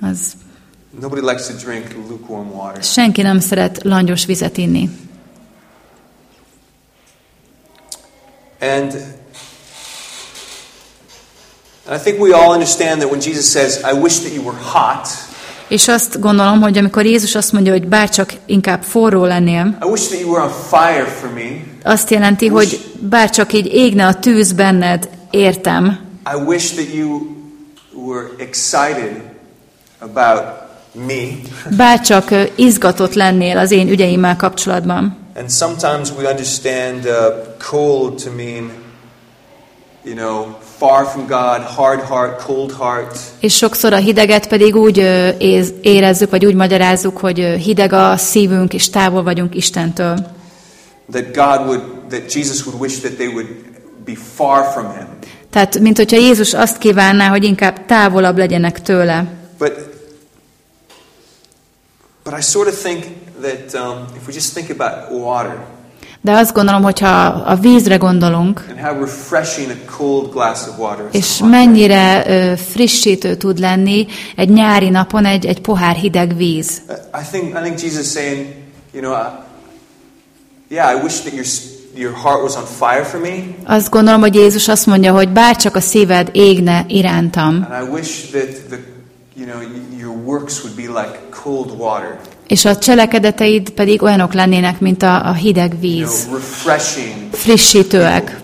Speaker 1: Az
Speaker 2: Nobody likes to drink lukewarm water.
Speaker 1: senki nem szeret langyos vizet inni.
Speaker 2: And, and I think we all understand that when Jesus says, I wish that you were hot,
Speaker 1: És azt gondolom, hogy amikor Jézus azt mondja, hogy bárcsak inkább forró lennél,
Speaker 2: I wish that you were on fire for me.
Speaker 1: Azt jelenti, hogy bárcsak így égne a tűz benned, értem.
Speaker 2: I wish that you were excited about me.
Speaker 1: Bárcsak izgatott lennél az én ügyeimmel kapcsolatban.
Speaker 2: And sometimes we understand uh, cold to mean, you know, far from God, hard heart, cold heart.
Speaker 1: És sokszor a hideget pedig úgy érezzük, vagy úgy magyarázzuk, hogy hideg a szívünk, és távol vagyunk Istentől.
Speaker 2: That God would, that Jesus would wish that they would be far from Him.
Speaker 1: Tehát, mint hogyha Jézus azt kívánná, hogy inkább távolabb legyenek tőle.
Speaker 2: But, but I sort of think that um, if we just think about water
Speaker 1: De azt gondolom, hogyha a vízre gondolunk, és mennyire ö, frissítő tud lenni egy nyári napon egy, egy pohár hideg víz.
Speaker 2: I think, I think Jesus saying, you know, I, yeah, I wish that your, your heart was on fire for me.
Speaker 1: Azt gondolom, hogy Jézus azt mondja, hogy bárcsak a szíved égne irántam,
Speaker 2: And I wish that the, you know, your works would be like cold water,
Speaker 1: és a cselekedeteid pedig olyanok lennének, mint a, a hideg
Speaker 2: you
Speaker 1: víz,
Speaker 2: know, refreshing.
Speaker 1: frissítőek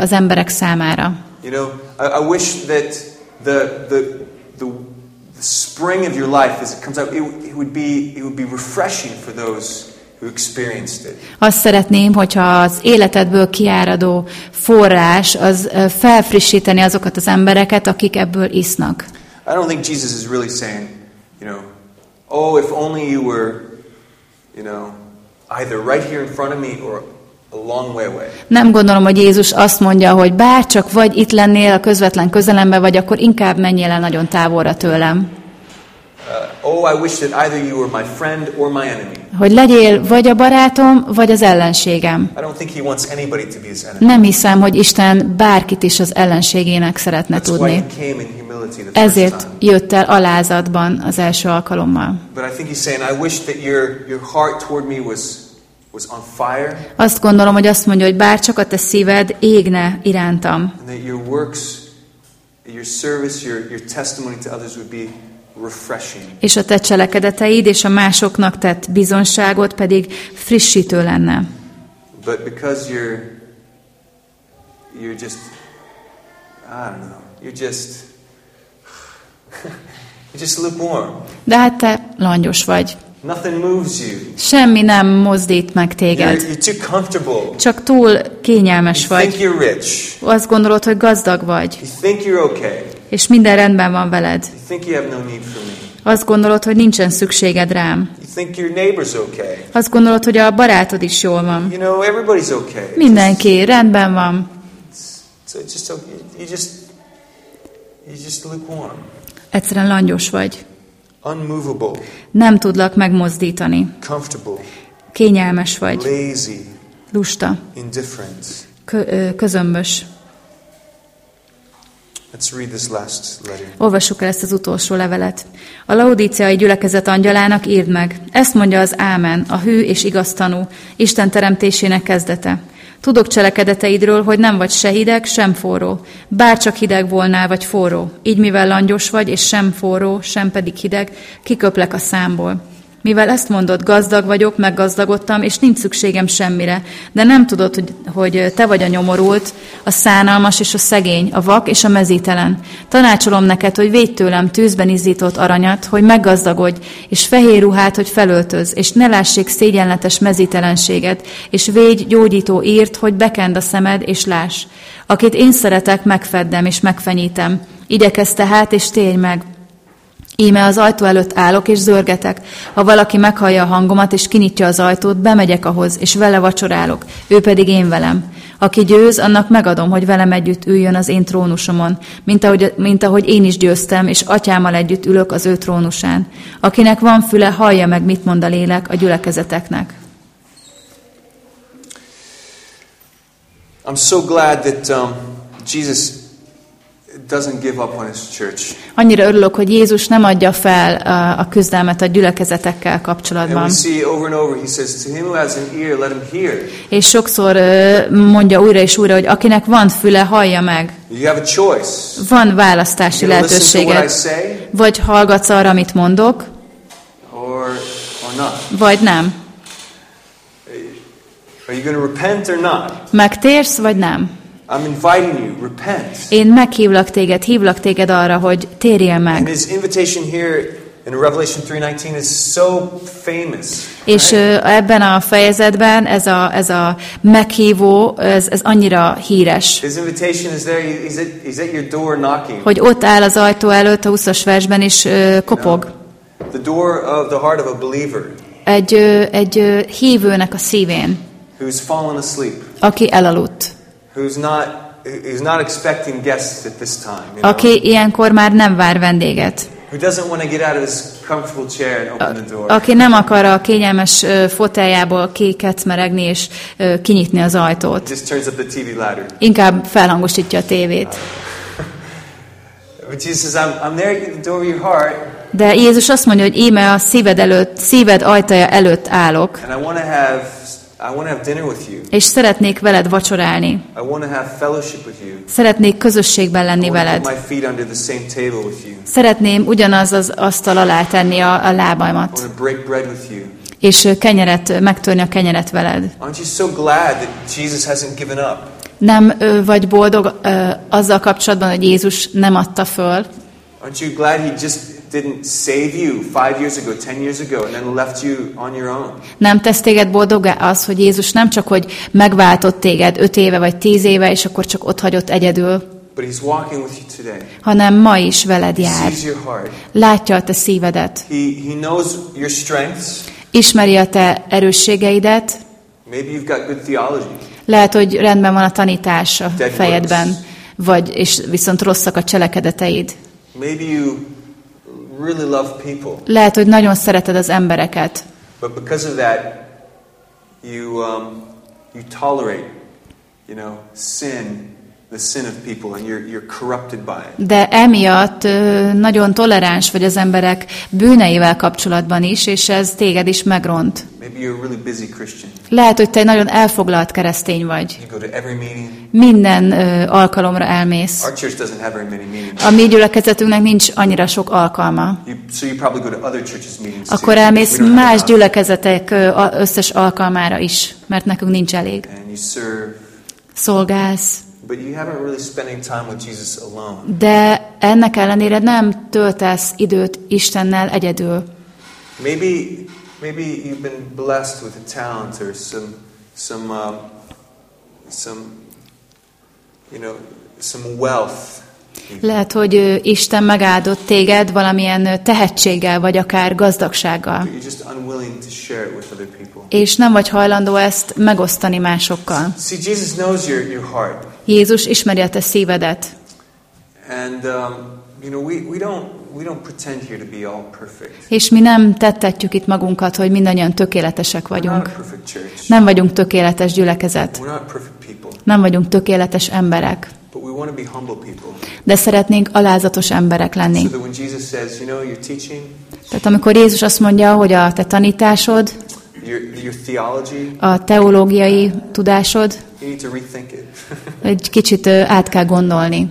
Speaker 1: az emberek számára.
Speaker 2: You know, I, I wish that the, the, the, the spring of your life as it comes out, it, it would be, it would be refreshing for those.
Speaker 1: Azt szeretném, hogyha az életedből kiáradó forrás az felfrissíteni azokat az embereket, akik ebből isznak.
Speaker 2: I don't think Jesus is really saying, you know, oh, if only you were, you know, either right here in front of me or a long way away.
Speaker 1: Nem gondolom, hogy Jézus azt mondja, hogy bárcsak vagy itt lennél a közvetlen közelembe, vagy akkor inkább menjél el nagyon távolra tőlem. Hogy legyél vagy a barátom, vagy az ellenségem. Nem hiszem, hogy Isten bárkit is az ellenségének szeretne tudni. Ezért jött el alázatban az első alkalommal. Azt gondolom, hogy azt mondja, hogy bárcsak a te szíved égne irántam,
Speaker 2: and that your works, your service, your, your testimony to others would be.
Speaker 1: És a te cselekedeteid és a másoknak tett bizonságot pedig frissítő lenne.
Speaker 2: But because you're you're just I don't know, you're just you're just lukewarm.
Speaker 1: De hát te langyos vagy.
Speaker 2: Nothing moves you.
Speaker 1: Semmi nem mozdít meg
Speaker 2: You're,
Speaker 1: téged.
Speaker 2: you're too comfortable.
Speaker 1: Csak túl kényelmes
Speaker 2: You think
Speaker 1: vagy.
Speaker 2: you're rich.
Speaker 1: Azt gondolod, hogy gazdag vagy,
Speaker 2: You think you're okay.
Speaker 1: És minden rendben van veled. Azt gondolod, hogy nincsen szükséged rám. Azt gondolod, hogy a barátod is jól van. Mindenki rendben van. Egyszerűen langyos vagy. Nem tudlak megmozdítani. Kényelmes vagy. Lusta. Kö- közömbös.
Speaker 2: Let's.
Speaker 1: Olvassuk el ezt az utolsó levelet. A laudíciai gyülekezet angyalának írd meg. Ezt mondja az Ámen, a hű és igaz tanú, Isten teremtésének kezdete. Tudok cselekedeteidről, hogy nem vagy se hideg, sem forró. Bárcsak hideg volnál, vagy forró. Így mivel langyos vagy, és sem forró, sem pedig hideg, kiköplek a számból. Mivel ezt mondod, gazdag vagyok, meggazdagodtam, és nincs szükségem semmire, de nem tudod, hogy, hogy te vagy a nyomorult, a szánalmas és a szegény, a vak és a mezítelen. Tanácsolom neked, hogy védj tőlem tűzben izzított aranyat, hogy meggazdagodj, és fehér ruhát, hogy felöltöz, és ne lássék szégyenletes mezítelenséget, és védj gyógyító írt, hogy bekend a szemed, és láss. Akit én szeretek, megfeddem és megfenyítem. Igyekezz tehát, és térj meg, Íme az ajtó előtt állok és zörgetek. Ha valaki meghallja a hangomat és kinyitja az ajtót, bemegyek ahhoz, és vele vacsorálok, ő pedig én velem. Aki győz, annak megadom, hogy velem együtt üljön az én trónusomon, mint ahogy, mint ahogy én is győztem, és atyámmal együtt ülök az ő trónusán. Akinek van füle, hallja meg, mit mond a lélek a gyülekezeteknek.
Speaker 2: I'm so glad that um, Jesus doesn't give up on his church.
Speaker 1: Annyira örülök, hogy Jézus nem adja fel a, küzdelmet a gyülekezetekkel
Speaker 2: And
Speaker 1: kapcsolatban.
Speaker 2: we see over and over, he says, To him who has an ear, let him hear.
Speaker 1: És sokszor mondja újra és újra, hogy akinek van füle, hallja meg.
Speaker 2: You have a choice.
Speaker 1: Van választási lehetőséged. Vagy hallgatsz arra, amit mondok,
Speaker 2: or, or not.
Speaker 1: vagy nem.
Speaker 2: Are you going to repent or not?
Speaker 1: Megtérsz, vagy nem.
Speaker 2: I'm inviting you, repent.
Speaker 1: Én meghívlak téged, hívlak téged arra, hogy térjél
Speaker 2: And
Speaker 1: meg.
Speaker 2: his invitation here in Revelation 3.19 is so famous.
Speaker 1: És
Speaker 2: right?
Speaker 1: ebben a fejezetben ez a, ez a meghívó, ez, ez annyira híres,
Speaker 2: His invitation is there. He's at, he's at your door knocking.
Speaker 1: hogy ott áll az ajtó előtt a 20 versben, ö, kopog.
Speaker 2: The door of the heart of a believer
Speaker 1: Egy, egy hívőnek a szívén,
Speaker 2: who's fallen asleep,
Speaker 1: aki elaludt.
Speaker 2: Who's not, who's not expecting guests at this time. You know?
Speaker 1: Aki ilyenkor már nem vár vendéget.
Speaker 2: Who doesn't want to get out of his comfortable chair and open the door.
Speaker 1: Aki nem akar a kényelmes foteljából kikecmeregni és kinyitni az ajtót.
Speaker 2: Just turns up the TV ladder.
Speaker 1: Inkább felhangosítja a tévét.
Speaker 2: But Jesus says, I'm, I'm there at the door of your heart,
Speaker 1: De Jézus azt mondja, hogy íme a szíved előtt, szíved ajtaja előtt állok,
Speaker 2: and I want to have,
Speaker 1: És szeretnék veled vacsorálni. Szeretnék közösségben lenni veled. Szeretném ugyanaz az asztal alá tenni a, a lábaimat, és kenyeret, megtörni a kenyeret veled. Nem vagy boldog ö, azzal kapcsolatban, hogy Jézus nem adta föl?
Speaker 2: Aren't you glad he just didn't save you five years ago, ten years ago, and then left you on your own?
Speaker 1: Nem tesz téged boldoggá az, hogy Jézus nem csak, hogy megváltott téged öt éve vagy tíz éve, és akkor csak ott hagyott egyedül,
Speaker 2: But he's walking with you today.
Speaker 1: hanem ma is veled
Speaker 2: He
Speaker 1: jár.
Speaker 2: sees your heart.
Speaker 1: Látja a te szívedet.
Speaker 2: He, he knows your strengths.
Speaker 1: Ismeri a te erősségeidet.
Speaker 2: Maybe you've got good theology.
Speaker 1: Lehet, hogy rendben van a tanítás a
Speaker 2: Dead
Speaker 1: fejedben,
Speaker 2: works.
Speaker 1: vagy és viszont rosszak a cselekedeteid.
Speaker 2: Maybe you really love people.
Speaker 1: Lehet, hogy nagyon szereted az embereket,
Speaker 2: But because of that, you, um, you tolerate, you know, sin, the sin of people, and you're, you're corrupted by it.
Speaker 1: de emiatt nagyon toleráns vagy az emberek bűneivel kapcsolatban is, és ez téged is megront. Lehet, hogy te egy nagyon elfoglalt keresztény vagy. Minden ö, alkalomra elmész. A mi gyülekezetünknek nincs annyira sok alkalma. Akkor elmész más gyülekezetek összes alkalmára is, mert nekünk nincs elég.
Speaker 2: And you serve,
Speaker 1: Szolgálsz,
Speaker 2: but you haven't really spending time with Jesus alone.
Speaker 1: de ennek ellenére nem töltesz időt Istennel egyedül.
Speaker 2: Maybe, maybe you've been blessed with a talent or some, some, um, some, you know, some wealth.
Speaker 1: Lehet, hogy Isten megáldott téged valamilyen tehetséggel, vagy akár gazdagsággal,
Speaker 2: you're just unwilling to share it with other people.
Speaker 1: és nem vagy hajlandó ezt megosztani másokkal.
Speaker 2: See, Jesus knows your, your heart.
Speaker 1: Jézus ismeri a te szívedet,
Speaker 2: And, um, you know, we, we, don't, we don't pretend here to be all perfect.
Speaker 1: és mi nem tettetjük itt magunkat, hogy mindannyian tökéletesek
Speaker 2: We're not a
Speaker 1: vagyunk.
Speaker 2: perfect church.
Speaker 1: Nem vagyunk tökéletes gyülekezet,
Speaker 2: We're not perfect people.
Speaker 1: nem vagyunk tökéletes emberek,
Speaker 2: But we want to be humble people.
Speaker 1: de szeretnénk alázatos emberek
Speaker 2: So
Speaker 1: lenni.
Speaker 2: that when Jesus says, you know, your teaching,
Speaker 1: Tehát amikor Jézus azt mondja, hogy a te tanításod, a teológiai tudásod, egy kicsit át kell gondolni.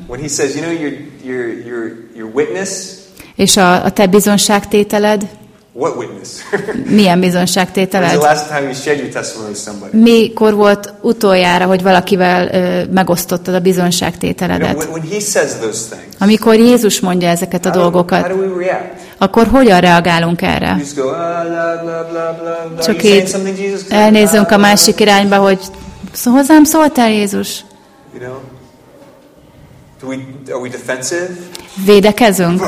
Speaker 1: És a, a te bizonságtételed,
Speaker 2: what witness?
Speaker 1: milyen
Speaker 2: When's the
Speaker 1: bizonságtételed?
Speaker 2: last time you shared your testimony with somebody?
Speaker 1: Mikor volt utoljára, hogy valakivel ö, megosztottad a
Speaker 2: You know,
Speaker 1: bizonságtételedet?
Speaker 2: when, he says those things,
Speaker 1: Amikor Jézus mondja ezeket a
Speaker 2: how do, how
Speaker 1: dolgokat,
Speaker 2: do we react?
Speaker 1: akkor hogyan reagálunk erre?
Speaker 2: Go, ah, blah, blah, blah.
Speaker 1: Csak így elnézünk a másik irányba, hogy "Szó- hozzám szóltál Jézus?
Speaker 2: You know? Do we, are we defensive?
Speaker 1: Védekezünk?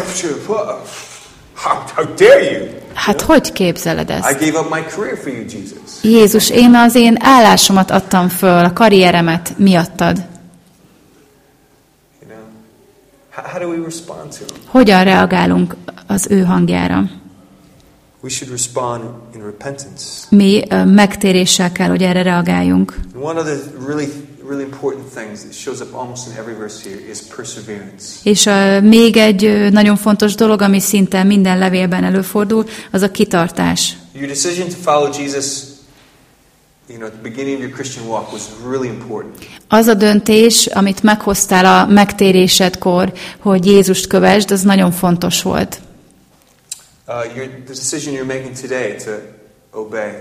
Speaker 2: How, how dare you?
Speaker 1: Hát hogy képzeled
Speaker 2: I
Speaker 1: ezt?
Speaker 2: gave up my career for you, Jesus.
Speaker 1: Jézus, én az én állásomat adtam föl, a karrieremet miattad.
Speaker 2: You know? How, do we respond to him?
Speaker 1: Hogyan reagálunk az ő hangjára?
Speaker 2: we should respond in repentance.
Speaker 1: Mi megtéréssel kell, hogy erre reagáljunk.
Speaker 2: And one of the really, really important things that shows up almost in every verse here is perseverance.
Speaker 1: És ö, még egy nagyon fontos dolog, ami szinte minden levélben előfordul, az a kitartás.
Speaker 2: Your decision to follow Jesus, you know, at the beginning of your Christian walk was really important.
Speaker 1: Az a döntés, amit meghoztál a megtérésedkor, hogy Jézust kövesd, az nagyon fontos volt.
Speaker 2: Uh, your, the decision you're making today to obey,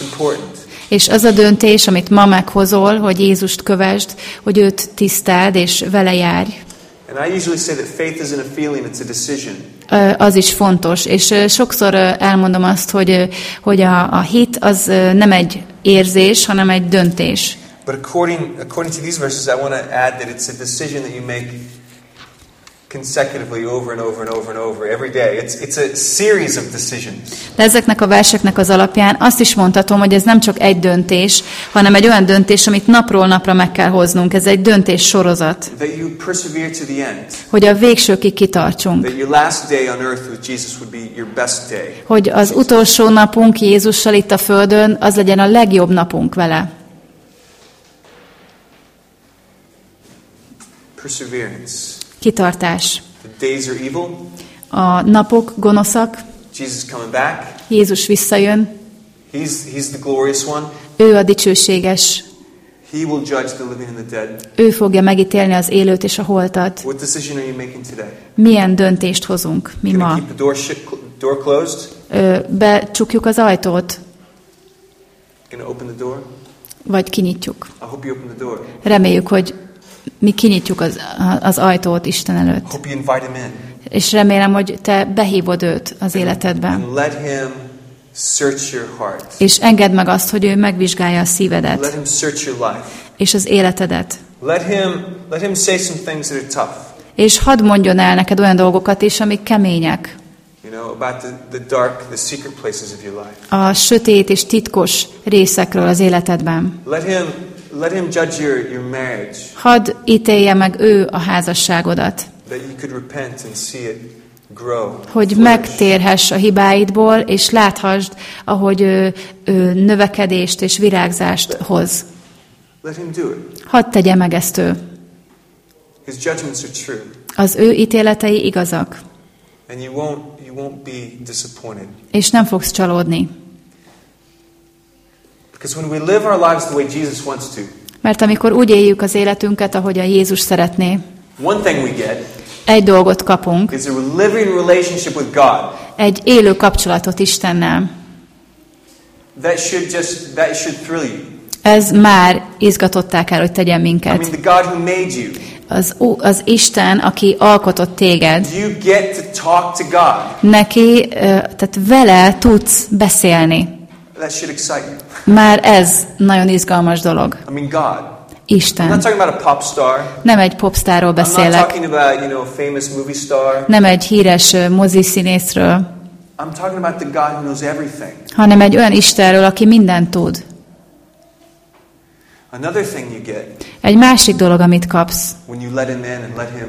Speaker 2: important.
Speaker 1: És az a döntés, amit ma meghozol, hogy Jézust kövesd, hogy őt tiszteld és vele járj, az is fontos. És sokszor elmondom azt, hogy, hogy a, a hit az nem egy érzés, hanem egy döntés.
Speaker 2: But according, according to these verses, I want to add that it's a decision that you make consecutively over and over and over and over every day. It's, it's a series of decisions.
Speaker 1: De ezeknek a verseknek az alapján azt is mondhatom, hogy ez nem csak egy döntés, hanem egy olyan döntés, amit napról napra meg kell hoznunk. Ez egy döntés sorozat,
Speaker 2: That you persevere to the end.
Speaker 1: hogy a végsőkig kitartsunk.
Speaker 2: That your last day on earth with Jesus would be your best day.
Speaker 1: Hogy az utolsó napunk Jézussal itt a Földön, az legyen a legjobb napunk vele.
Speaker 2: Perseverance.
Speaker 1: Kitartás. A napok gonoszak. Jézus visszajön, ő a dicsőséges,
Speaker 2: He will judge the living and the dead.
Speaker 1: ő fogja megítélni az élőt és a holtat.
Speaker 2: What decision are you making today?
Speaker 1: Milyen döntést hozunk mi ma?
Speaker 2: keep the door, shut, door closed?
Speaker 1: Ö, Becsukjuk az ajtót,
Speaker 2: Gonna open the door?
Speaker 1: vagy kinyitjuk?
Speaker 2: I hope you open the door.
Speaker 1: Reméljük, hogy mi kinyitjuk az, az ajtót Isten előtt.
Speaker 2: Hope you invite him in.
Speaker 1: És remélem, hogy te behívod őt az életedbe.
Speaker 2: And let him search your heart.
Speaker 1: És engedd meg azt, hogy ő megvizsgálja a
Speaker 2: Let
Speaker 1: szívedet
Speaker 2: him search your life.
Speaker 1: és az életedet.
Speaker 2: Let him, let him say some things that are tough.
Speaker 1: És hadd mondjon el neked olyan dolgokat is, amik kemények. A sötét és titkos részekről az életedben.
Speaker 2: Let him, let him judge your, your marriage.
Speaker 1: Hadd ítélje meg ő a házasságodat,
Speaker 2: That you could repent and see it grow.
Speaker 1: hogy
Speaker 2: flourish.
Speaker 1: megtérhess a hibáidból, és láthassd, ahogy ő, ő növekedést és virágzást hoz.
Speaker 2: Let him do it.
Speaker 1: Hadd tegye meg ezt ő.
Speaker 2: His judgments are true.
Speaker 1: Az ő ítéletei igazak,
Speaker 2: And you won't, you won't be disappointed.
Speaker 1: és nem fogsz csalódni.
Speaker 2: Because when we live our lives the way Jesus wants to,
Speaker 1: Mert amikor úgy éljük az életünket, ahogy a Jézus szeretné,
Speaker 2: one thing we get
Speaker 1: egy dolgot kapunk,
Speaker 2: is a living relationship with God.
Speaker 1: egy élő kapcsolatot Istennel.
Speaker 2: That should just, that should thrill you.
Speaker 1: Ez már izgatottá kell, hogy tegyen
Speaker 2: I mean,
Speaker 1: minket.
Speaker 2: the God who made you,
Speaker 1: Az, az Isten, aki alkotott téged,
Speaker 2: you get to talk to God.
Speaker 1: neki, tehát vele tudsz beszélni.
Speaker 2: That should excite you.
Speaker 1: Már ez nagyon izgalmas dolog.
Speaker 2: I mean, God. I'm not
Speaker 1: Isten.
Speaker 2: talking about a pop star.
Speaker 1: Nem egy popstárról
Speaker 2: I'm not
Speaker 1: beszélek,
Speaker 2: talking about, you know, a famous movie star.
Speaker 1: nem egy híres moziszínészről,
Speaker 2: I'm talking about the God who knows everything.
Speaker 1: hanem egy olyan Istenről, aki mindent tud.
Speaker 2: Another thing you get
Speaker 1: Egy másik dolog, amit kapsz,
Speaker 2: when you let Him in and let Him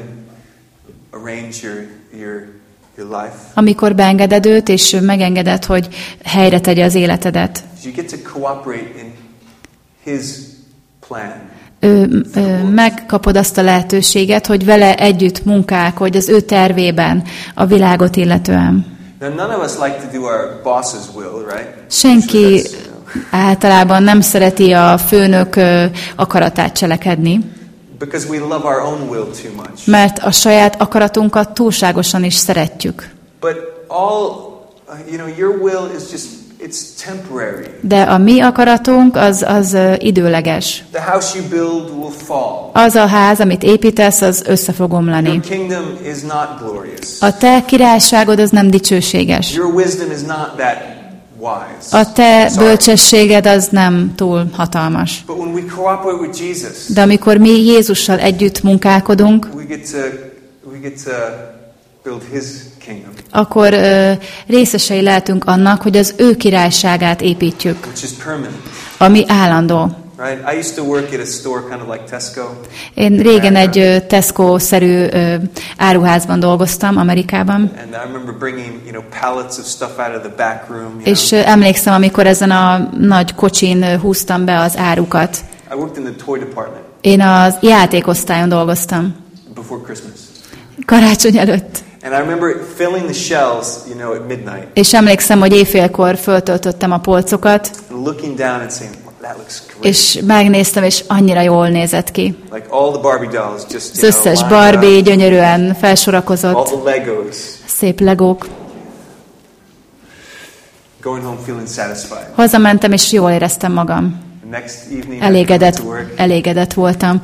Speaker 2: arrange your, your,
Speaker 1: amikor beengeded őt, és megengeded, hogy helyre tegye az életedet. Ő, ö, megkapod azt a lehetőséget, hogy vele együtt munkálkodj az ő tervében a világot illetően. Senki általában nem szereti a főnök ö, akaratát cselekedni,
Speaker 2: because we love our own will too much.
Speaker 1: mert a saját akaratunkat túlságosan is szeretjük.
Speaker 2: But all, you know, your will is just, it's temporary.
Speaker 1: De a mi akaratunk az, az időleges.
Speaker 2: The house you build will fall.
Speaker 1: Az a ház, amit építesz, az össze fog
Speaker 2: Your
Speaker 1: omlani.
Speaker 2: kingdom is not glorious.
Speaker 1: A te királyságod az nem dicsőséges.
Speaker 2: Your wisdom is not that.
Speaker 1: A te bölcsességed az nem túl hatalmas. De amikor mi Jézussal együtt munkálkodunk, akkor ö, részesei lehetünk annak, hogy az ő királyságát építjük, ami állandó.
Speaker 2: Right? I used to work at a store kind of like Tesco.
Speaker 1: Én régen egy Tesco-szerű áruházban dolgoztam Amerikában,
Speaker 2: And I remember bringing, you know, pallets of stuff out of the back room. You
Speaker 1: és
Speaker 2: know.
Speaker 1: emlékszem, amikor ezen a nagy kocsin húztam be az árukat.
Speaker 2: I worked in the toy department
Speaker 1: Én az játékosztályon dolgoztam,
Speaker 2: before Christmas.
Speaker 1: karácsony előtt.
Speaker 2: And I remember filling the shelves, you know, at midnight
Speaker 1: És emlékszem, hogy éjfélkor föltöltöttem a polcokat,
Speaker 2: and looking down and saying, "Wow, that looks.
Speaker 1: És megnéztem, és annyira jól nézett ki. Az összes Barbie gyönyörűen felsorakozott, szép legók. Hazamentem, és jól éreztem magam. Elégedett, elégedett voltam.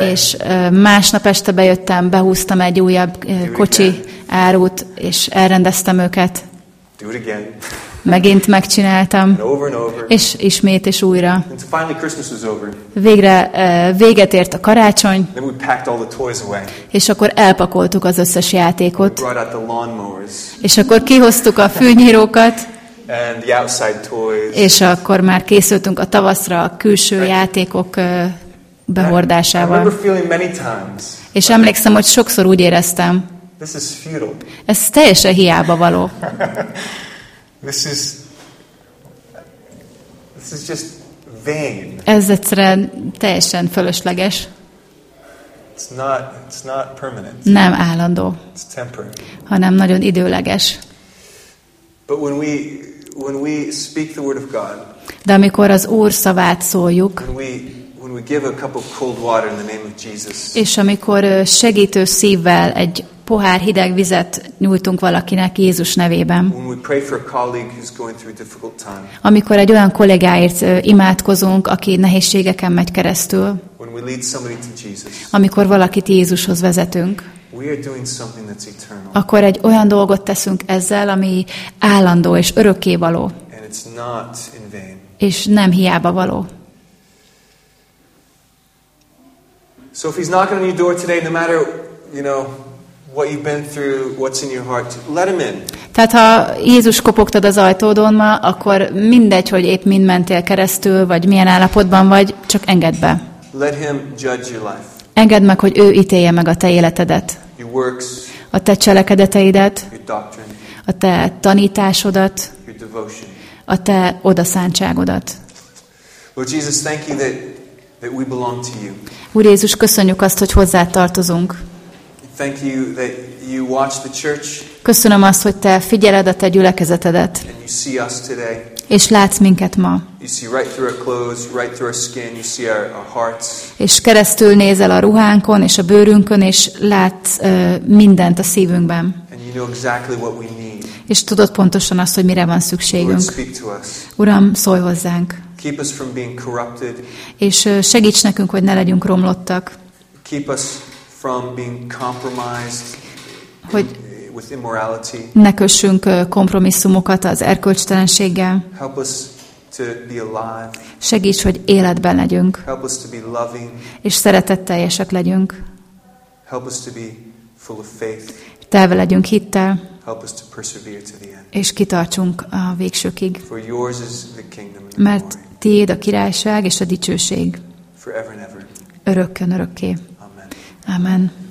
Speaker 1: És másnap este bejöttem, behúztam egy újabb kocsi árut, és elrendeztem őket. Megint megcsináltam, és ismét és újra. Végre ö, véget ért a karácsony, és akkor elpakoltuk az összes játékot, és akkor kihoztuk a fűnyírókat, és akkor már készültünk a tavaszra a külső játékok
Speaker 2: remember
Speaker 1: behordásával. És emlékszem, hogy sokszor úgy éreztem, ez teljesen hiába való.
Speaker 2: This is, this is just vain.
Speaker 1: Ez egyszerűen teljesen fölösleges,
Speaker 2: It's not, it's not permanent.
Speaker 1: nem állandó,
Speaker 2: It's temporary.
Speaker 1: hanem nagyon időleges.
Speaker 2: But when we, when we speak the word of God,
Speaker 1: De amikor az Úr szavát szóljuk,
Speaker 2: when we,
Speaker 1: és amikor segítő szívvel egy pohár hideg vizet nyújtunk valakinek Jézus nevében, amikor egy olyan kollégáért imádkozunk, aki nehézségeken megy keresztül, amikor valakit Jézushoz vezetünk, akkor egy olyan dolgot teszünk ezzel, ami állandó és örökkévaló, és nem hiába való.
Speaker 2: So if he's knocking on your door today, no matter, you know, what you've been through, what's in your heart, let him in.
Speaker 1: Tehát ha Jézus kopogtad az ajtódon ma, akkor mindegy, hogy épp mind mentél keresztül, vagy milyen állapotban vagy, csak engedd be.
Speaker 2: Let him judge your life,
Speaker 1: Engedd meg, hogy ő ítélje meg a te életedet,
Speaker 2: your works,
Speaker 1: a te cselekedeteidet,
Speaker 2: your doctrine,
Speaker 1: a te tanításodat,
Speaker 2: your devotion.
Speaker 1: a te odaszántságodat.
Speaker 2: Lord Jesus, thank you that, that we belong to you.
Speaker 1: Úr Jézus, köszönjük azt, hogy hozzá tartozunk.
Speaker 2: Thank you that you watch the church
Speaker 1: Köszönöm azt, hogy te figyeled a te gyülekezetedet,
Speaker 2: and you see us today.
Speaker 1: és látsz minket ma. És keresztül nézel a ruhánkon és a bőrünkön, és látsz ö, mindent a szívünkben.
Speaker 2: And you know exactly what we need.
Speaker 1: És tudod pontosan azt, hogy mire van szükségünk. Uram, szólj hozzánk,
Speaker 2: Keep us from being corrupted.
Speaker 1: és segíts nekünk, hogy ne legyünk romlottak,
Speaker 2: Keep us from being compromised
Speaker 1: hogy
Speaker 2: with immorality.
Speaker 1: ne kössünk kompromisszumokat az erkölcstelenséggel.
Speaker 2: Help us to be alive.
Speaker 1: Segíts, hogy életben legyünk,
Speaker 2: Help us to be loving.
Speaker 1: és szeretetteljesek legyünk.
Speaker 2: Help us to be full of faith.
Speaker 1: Telve legyünk hittel,
Speaker 2: Help us to persevere to the end.
Speaker 1: és kitartsunk a végsőkig.
Speaker 2: For yours is the kingdom and the
Speaker 1: Mert
Speaker 2: glory,
Speaker 1: tiéd a királyság és a dicsőség örökkön örökké. Amen.